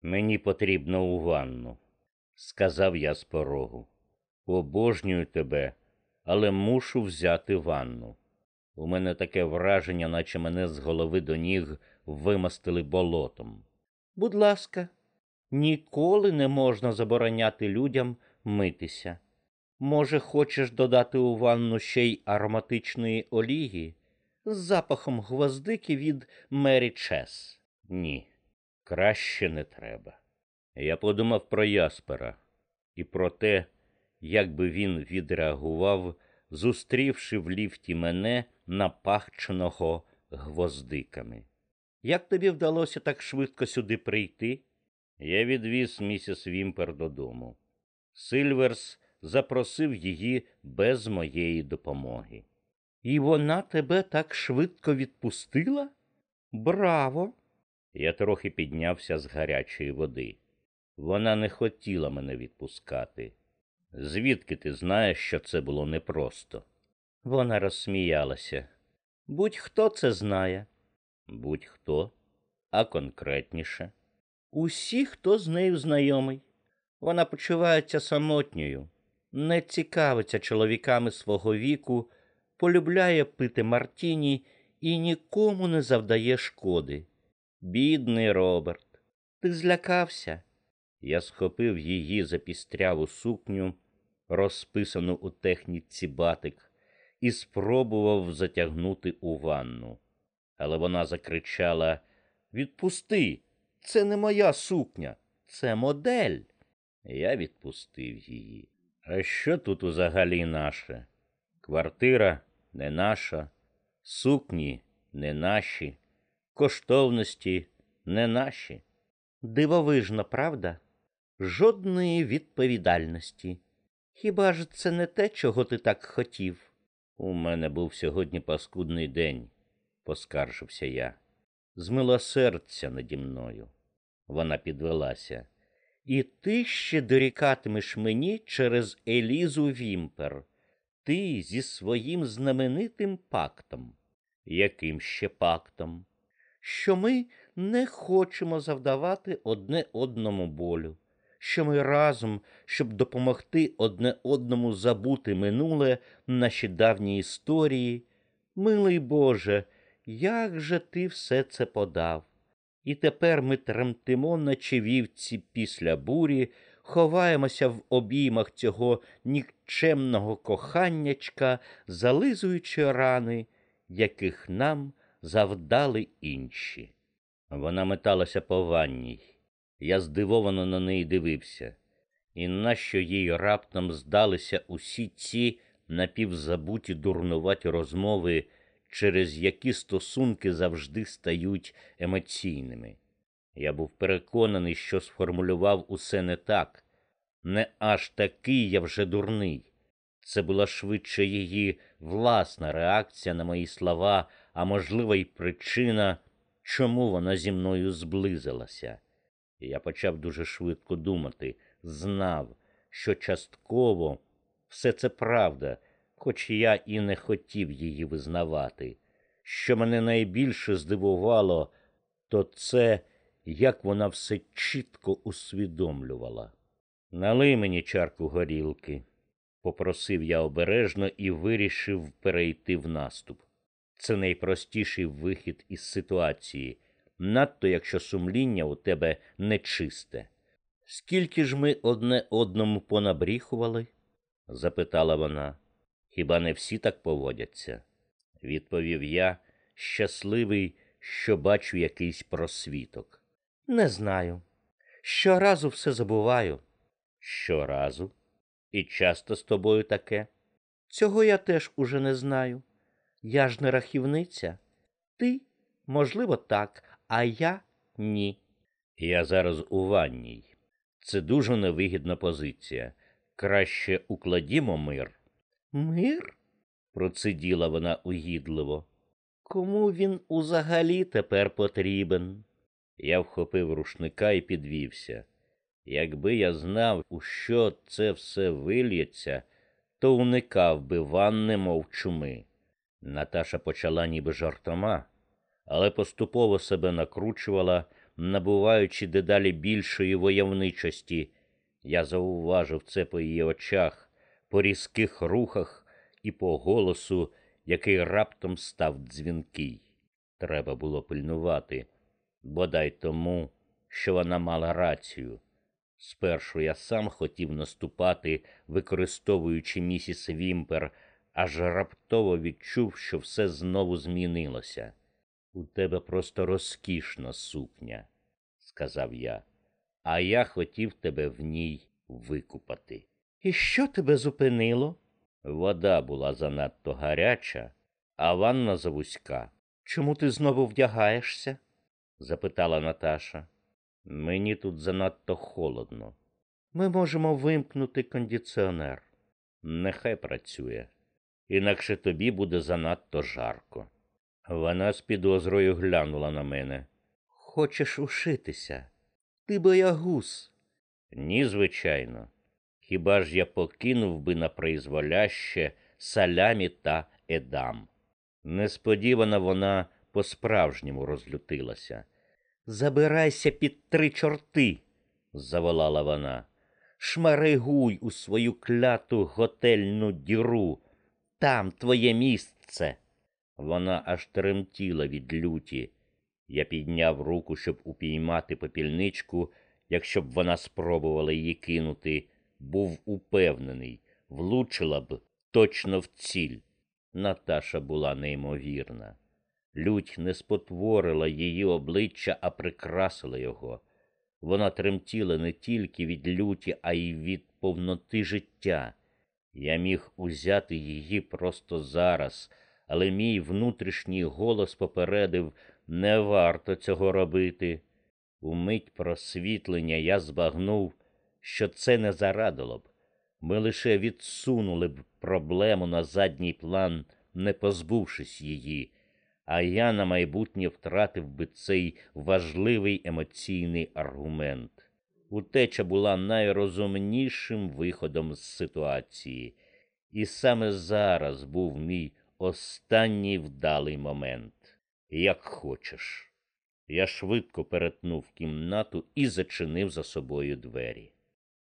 Мені потрібно у ванну, сказав я з порогу. Обожнюю тебе, але мушу взяти ванну. У мене таке враження, наче мене з голови до ніг вимастили болотом. Будь ласка, ніколи не можна забороняти людям митися. Може, хочеш додати у ванну ще й ароматичної олії з запахом гвоздики від Мері Чес? Ні, краще не треба. Я подумав про Яспера і про те, як би він відреагував, зустрівши в ліфті мене напахченого гвоздиками. Як тобі вдалося так швидко сюди прийти? Я відвіз місіс Вімпер додому. Сильверс запросив її без моєї допомоги. І вона тебе так швидко відпустила? Браво! Я трохи піднявся з гарячої води. Вона не хотіла мене відпускати. Звідки ти знаєш, що це було непросто? Вона розсміялася. Будь-хто це знає. Будь-хто, а конкретніше. Усі, хто з нею знайомий. Вона почувається самотньою, не цікавиться чоловіками свого віку, полюбляє пити Мартіні і нікому не завдає шкоди. Бідний Роберт, ти злякався. Я схопив її за пістряву сукню, розписану у техніці батик, і спробував затягнути у ванну. Але вона закричала Відпусти, це не моя сукня, це модель. Я відпустив її. А що тут взагалі наше? Квартира не наша, сукні не наші, коштовності не наші. Дивовижно, правда? Жодної відповідальності. Хіба ж це не те, чого ти так хотів? У мене був сьогодні паскудний день, поскаржився я. Змилосердця наді мною. Вона підвелася. І ти ще дорікатимеш мені через Елізу Вімпер, ти зі своїм знаменитим пактом. Яким ще пактом? Що ми не хочемо завдавати одне одному болю, що ми разом, щоб допомогти одне одному забути минуле наші давні історії. Милий Боже, як же ти все це подав? І тепер ми тремтимо, наче вівці після бурі, ховаємося в обіймах цього нікчемного коханнячка, зализуючи рани, яких нам завдали інші. Вона металася по ванній. Я здивовано на неї дивився, і нащо їй раптом здалися усі ці напівзабуті дурнуваті розмови через які стосунки завжди стають емоційними. Я був переконаний, що сформулював усе не так, не аж такий я вже дурний. Це була швидше її власна реакція на мої слова, а можливо, й причина, чому вона зі мною зблизилася. Я почав дуже швидко думати, знав, що частково все це правда, хоч я і не хотів її визнавати. Що мене найбільше здивувало, то це, як вона все чітко усвідомлювала. Налий мені чарку горілки, попросив я обережно і вирішив перейти в наступ. Це найпростіший вихід із ситуації, надто якщо сумління у тебе нечисте. Скільки ж ми одне одному понабріхували? запитала вона. Хіба не всі так поводяться? відповів я, щасливий, що бачу якийсь просвіток. Не знаю. Щоразу все забуваю. Щоразу? І часто з тобою таке? Цього я теж уже не знаю. Я ж не рахівниця. Ти, можливо, так, а я ні. Я зараз у ванній. Це дуже невигідна позиція. Краще укладімо мир. Мир? проциділа вона угідливо. Кому він узагалі тепер потрібен? Я вхопив рушника і підвівся. Якби я знав, у що це все вильється, то уникав би ванни, мов чуми. Наташа почала ніби жартома, але поступово себе накручувала, набуваючи дедалі більшої войовничості. Я зауважив це по її очах, по різких рухах і по голосу, який раптом став дзвінкий. Треба було пильнувати, бодай тому, що вона мала рацію. Спершу я сам хотів наступати, використовуючи місіс Вімпер, аж раптово відчув, що все знову змінилося. У тебе просто розкішна сукня, сказав я, а я хотів тебе в ній викупати. І що тебе зупинило? Вода була занадто гаряча, а ванна завузька. Чому ти знову вдягаєшся? запитала Наташа. Мені тут занадто холодно. Ми можемо вимкнути кондиціонер. Нехай працює, інакше тобі буде занадто жарко. Вона з підозрою глянула на мене. Хочеш ушитися? Ти боягуз. Ні, звичайно. Хіба ж я покинув би на призволяще салямі та едам? Несподівано вона по-справжньому розлютилася. Забирайся під три чорти, заволала вона. Шмаригуй у свою кляту готельну діру. Там твоє місце. Вона аж тремтіла від люті. Я підняв руку, щоб упіймати попільничку, якщо б вона спробувала її кинути, був упевнений, влучила б точно в ціль. Наташа була неймовірна. Лють не спотворила її обличчя, а прикрасила його. Вона тремтіла не тільки від люті, а й від повноти життя. Я міг узяти її просто зараз, але мій внутрішній голос попередив не варто цього робити. У мить просвітлення я збагнув, що це не зарадило б. Ми лише відсунули б проблему на задній план, не позбувшись її а я на майбутнє втратив би цей важливий емоційний аргумент. Утеча була найрозумнішим виходом з ситуації, і саме зараз був мій останній вдалий момент. Як хочеш. Я швидко перетнув кімнату і зачинив за собою двері.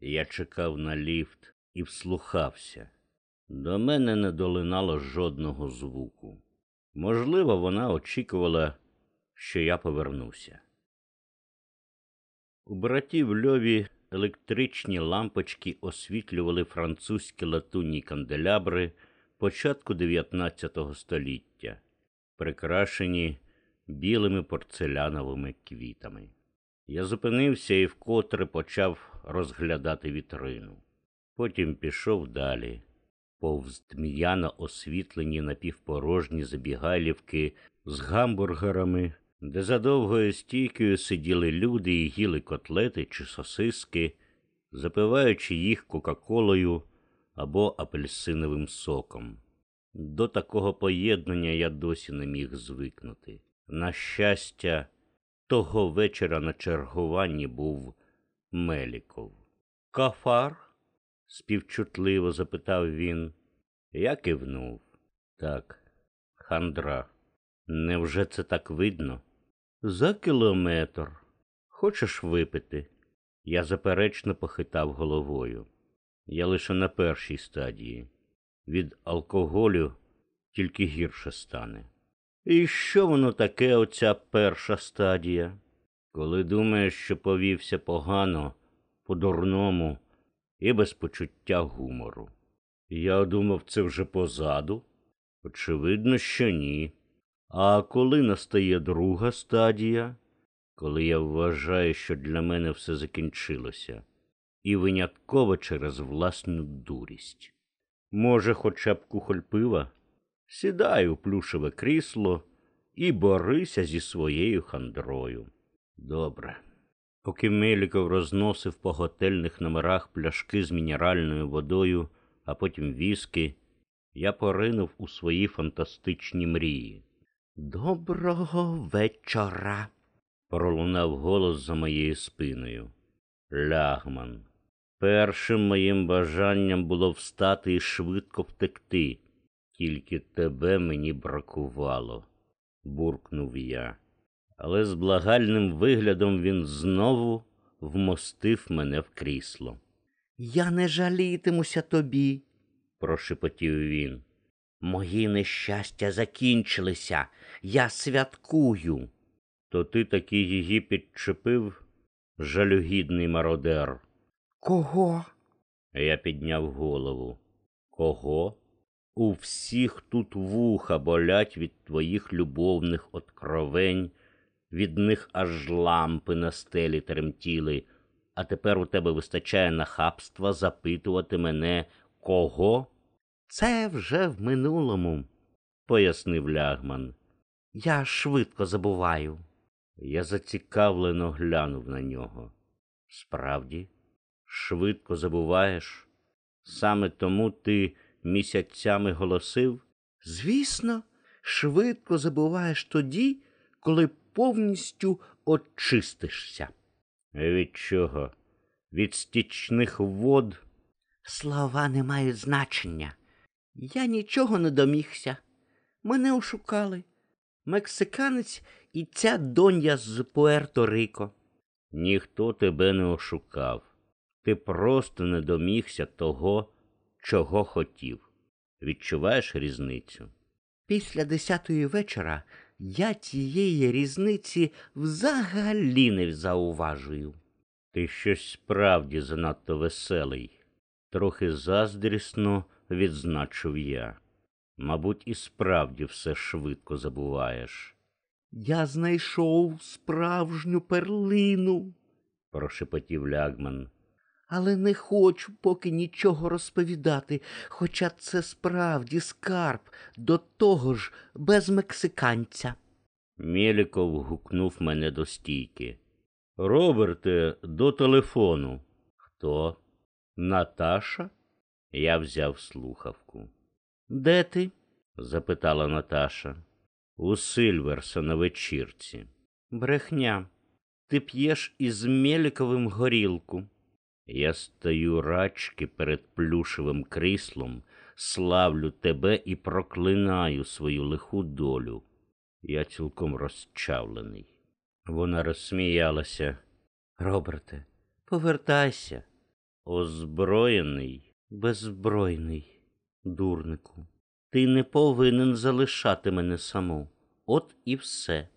Я чекав на ліфт і вслухався. До мене не долинало жодного звуку. Можливо, вона очікувала, що я повернуся. У братів Льові електричні лампочки освітлювали французькі латунні канделябри початку XIX століття, прикрашені білими порцеляновими квітами. Я зупинився і вкотре почав розглядати вітрину. Потім пішов далі повз тм'яно освітлені напівпорожні забігайлівки з гамбургерами, де за довгою стійкою сиділи люди і їли котлети чи сосиски, запиваючи їх кока-колою або апельсиновим соком. До такого поєднання я досі не міг звикнути. На щастя, того вечора на чергуванні був Меліков. Кафар? співчутливо запитав він. Я кивнув. Так, хандра. Невже це так видно? За кілометр. Хочеш випити? Я заперечно похитав головою. Я лише на першій стадії. Від алкоголю тільки гірше стане. І що воно таке, оця перша стадія? Коли думаєш, що повівся погано, по-дурному і без почуття гумору. Я думав, це вже позаду. Очевидно, що ні. А коли настає друга стадія, коли я вважаю, що для мене все закінчилося, і винятково через власну дурість. Може, хоча б кухоль пива? Сідай у плюшеве крісло і борися зі своєю хандрою. Добре. Поки Меліков розносив по готельних номерах пляшки з мінеральною водою, а потім віски, я поринув у свої фантастичні мрії. Доброго вечора. пролунав голос за моєю спиною. Лягман. Першим моїм бажанням було встати і швидко втекти. Тільки тебе мені бракувало, буркнув я. Але з благальним виглядом він знову вмостив мене в крісло. Я не жалітимуся тобі, прошепотів він. Мої нещастя закінчилися. Я святкую. То ти таки її підчепив, жалюгідний мародер. Кого? Я підняв голову. Кого? У всіх тут вуха болять від твоїх любовних откровень, від них аж лампи на стелі тремтіли, а тепер у тебе вистачає нахабства запитувати мене кого? Це вже в минулому, пояснив лягман. Я швидко забуваю. Я зацікавлено глянув на нього. Справді, швидко забуваєш? Саме тому ти місяцями голосив? Звісно, швидко забуваєш тоді, коли повністю очистишся. Від чого? Від стічних вод? Слова не мають значення. Я нічого не домігся. Мене ошукали. Мексиканець і ця донья з Пуерто-Рико. Ніхто тебе не ошукав. Ти просто не домігся того, чого хотів. Відчуваєш різницю? Після десятої вечора я тієї різниці взагалі не зауважую. Ти щось справді занадто веселий, трохи заздрісно відзначив я. Мабуть, і справді все швидко забуваєш. Я знайшов справжню перлину, прошепотів лягман. Але не хочу поки нічого розповідати, хоча це справді скарб, до того ж без мексиканця. Мєліков гукнув мене до стійки. Роберте, до телефону. Хто? Наташа? Я взяв слухавку. Де ти? запитала Наташа. У Сильверса на вечірці. Брехня. Ти п'єш із Мєліковим горілку. Я стою рачки перед плюшевим кріслом, славлю тебе і проклинаю свою лиху долю. Я цілком розчавлений. Вона розсміялася. Роберте, повертайся. Озброєний, беззбройний, дурнику. Ти не повинен залишати мене саму. От і все.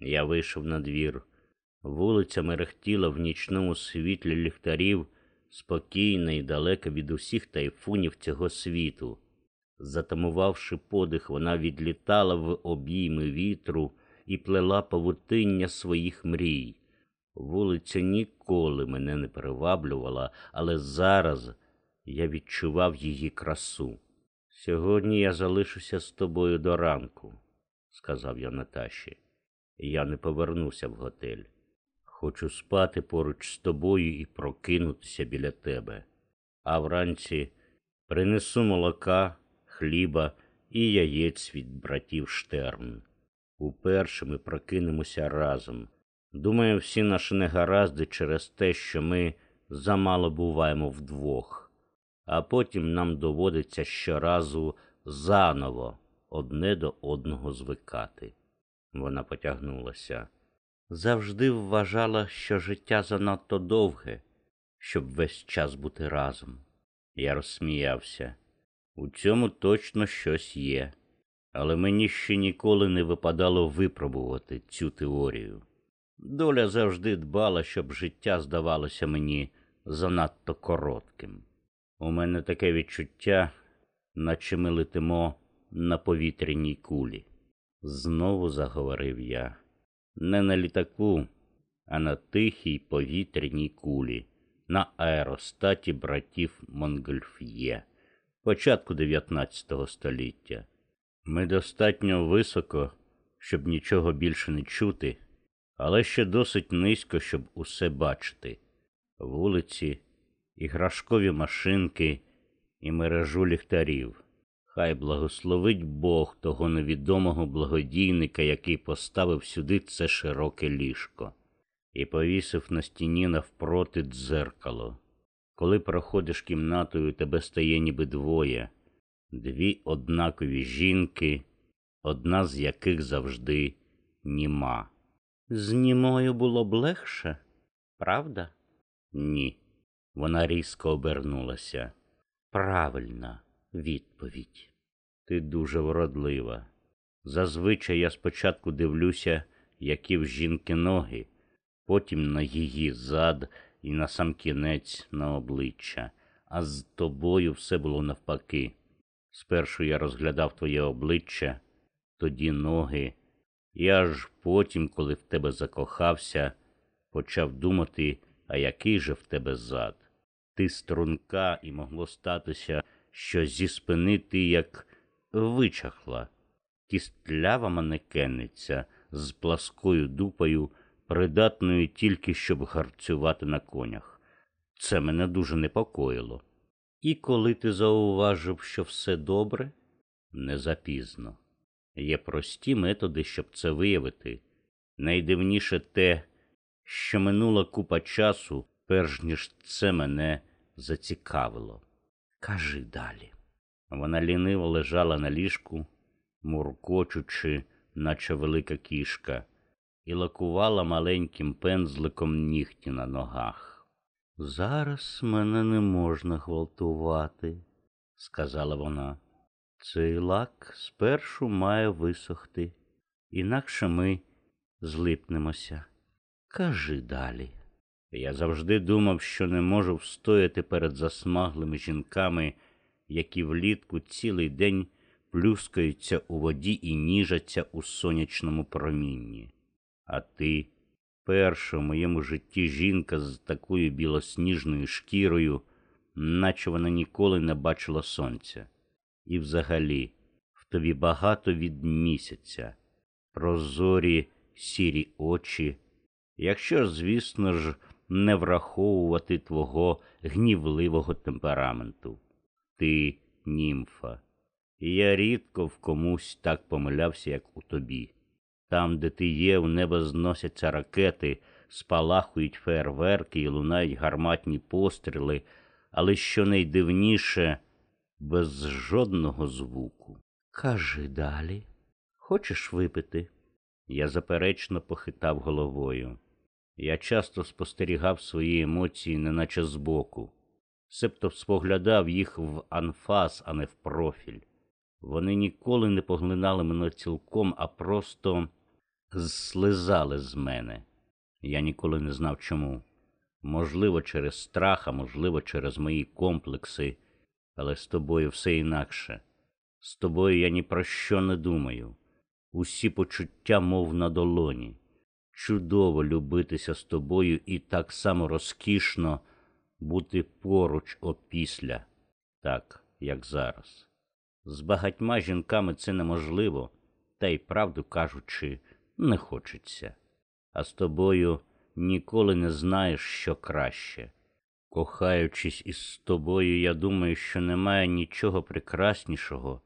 Я вийшов на двір. Вулиця мерехтіла в нічному світлі ліхтарів, спокійна і далека від усіх тайфунів цього світу. Затамувавши подих, вона відлітала в обійми вітру і плела павутиння своїх мрій. Вулиця ніколи мене не приваблювала, але зараз я відчував її красу. Сьогодні я залишуся з тобою до ранку, сказав я Наташі. Я не повернуся в готель. Хочу спати поруч з тобою і прокинутися біля тебе. А вранці принесу молока, хліба і яєць від братів Штерн. Уперше ми прокинемося разом. Думаю, всі наші негаразди через те, що ми замало буваємо вдвох, а потім нам доводиться щоразу заново одне до одного звикати. Вона потягнулася. Завжди вважала, що життя занадто довге, щоб весь час бути разом. Я розсміявся. У цьому точно щось є, але мені ще ніколи не випадало випробувати цю теорію. Доля завжди дбала, щоб життя здавалося мені занадто коротким. У мене таке відчуття, наче ми летимо на повітряній кулі. Знову заговорив я. Не на літаку, а на тихій повітряній кулі, на аеростаті братів Монгольф'є, початку 19 століття. Ми достатньо високо, щоб нічого більше не чути, але ще досить низько, щоб усе бачити. Вулиці, іграшкові машинки і мережу ліхтарів. Хай благословить Бог того невідомого благодійника, який поставив сюди це широке ліжко, і повісив на стіні навпроти дзеркало. Коли проходиш кімнатою, тебе стає ніби двоє, дві однакові жінки, одна з яких завжди німа. З німою було б легше, правда? Ні. Вона різко обернулася. Правильна відповідь. Ти дуже вродлива. Зазвичай я спочатку дивлюся, які в жінки ноги, потім на її зад і на сам кінець на обличчя, а з тобою все було навпаки. Спершу я розглядав твоє обличчя, тоді ноги, і аж потім, коли в тебе закохався, почав думати, а який же в тебе зад. Ти струнка, і могло статися, що зі спини ти як вичахла, кістлява манекенниця з пласкою дупою, придатною тільки щоб гарцювати на конях. Це мене дуже непокоїло. І коли ти зауважив, що все добре, не запізно. Є прості методи, щоб це виявити. Найдивніше те, що минула купа часу, перш ніж це мене зацікавило. Кажи далі. Вона ліниво лежала на ліжку, муркочучи, наче велика кішка, і лакувала маленьким пензликом нігті на ногах. Зараз мене не можна гвалтувати, сказала вона. Цей лак спершу має висохти, інакше ми злипнемося. Кажи далі. Я завжди думав, що не можу встояти перед засмаглими жінками, які влітку цілий день плюскаються у воді і ніжаться у сонячному промінні. А ти, перша в моєму житті жінка з такою білосніжною шкірою, наче вона ніколи не бачила сонця. І взагалі, в тобі багато від місяця, прозорі сірі очі, якщо, звісно ж, не враховувати твого гнівливого темпераменту. Ти німфа, я рідко в комусь так помилявся, як у тобі. Там, де ти є, в небо зносяться ракети, спалахують фейерверки і лунають гарматні постріли, але що найдивніше, без жодного звуку. Кажи далі, хочеш випити? Я заперечно похитав головою. Я часто спостерігав свої емоції, неначе збоку, себто споглядав їх в анфас, а не в профіль. Вони ніколи не поглинали мене цілком, а просто зслизали з мене. Я ніколи не знав чому. Можливо, через страх, а можливо, через мої комплекси, але з тобою все інакше. З тобою я ні про що не думаю. Усі почуття, мов на долоні. Чудово любитися з тобою і так само розкішно бути поруч опісля, так, як зараз. З багатьма жінками це неможливо, та й правду кажучи, не хочеться. А з тобою ніколи не знаєш, що краще. Кохаючись із тобою, я думаю, що немає нічого прекраснішого,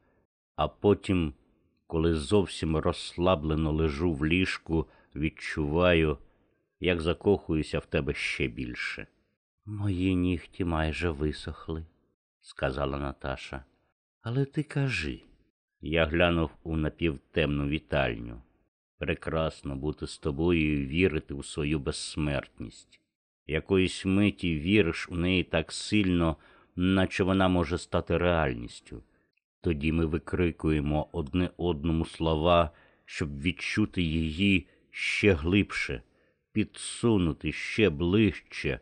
а потім, коли зовсім розслаблено лежу в ліжку, відчуваю, як закохуюся в тебе ще більше. Мої нігті майже висохли, сказала Наташа. Але ти кажи. Я глянув у напівтемну вітальню. Прекрасно бути з тобою і вірити у свою безсмертність. Якоїсь миті віриш у неї так сильно, наче вона може стати реальністю. Тоді ми викрикуємо одне одному слова, щоб відчути її ще глибше, підсунути ще ближче,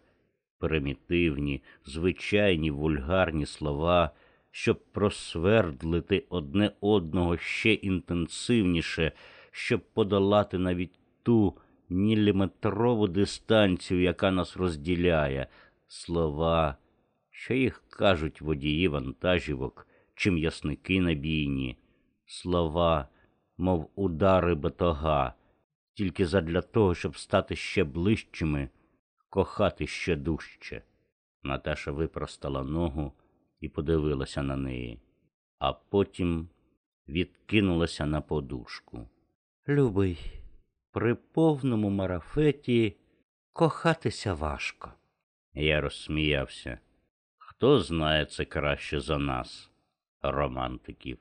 примітивні, звичайні вульгарні слова, щоб просвердлити одне одного ще інтенсивніше, щоб подолати навіть ту міліметрову дистанцію, яка нас розділяє, слова, що їх кажуть водії вантажівок чи м'ясники на бійні, слова, мов удари батога, тільки задля того, щоб стати ще ближчими, кохати ще дужче. Наташа випростала ногу і подивилася на неї, а потім відкинулася на подушку. Любий, при повному марафеті кохатися важко. Я розсміявся. Хто знає це краще за нас, романтиків?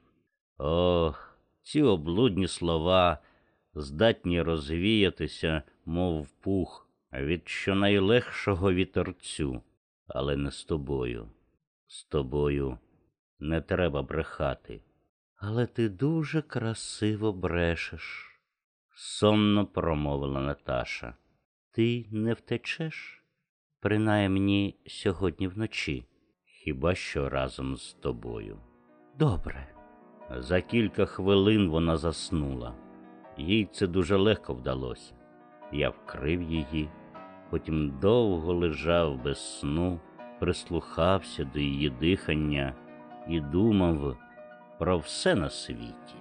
Ох, ці облудні слова здатні розвіятися, мов пух, від щонайлегшого вітерцю, але не з тобою. З тобою не треба брехати. Але ти дуже красиво брешеш, сонно промовила Наташа. Ти не втечеш? Принаймні сьогодні вночі, хіба що разом з тобою. Добре. За кілька хвилин вона заснула. Їй це дуже легко вдалося. Я вкрив її, потім довго лежав без сну, прислухався до її дихання і думав про все на світі.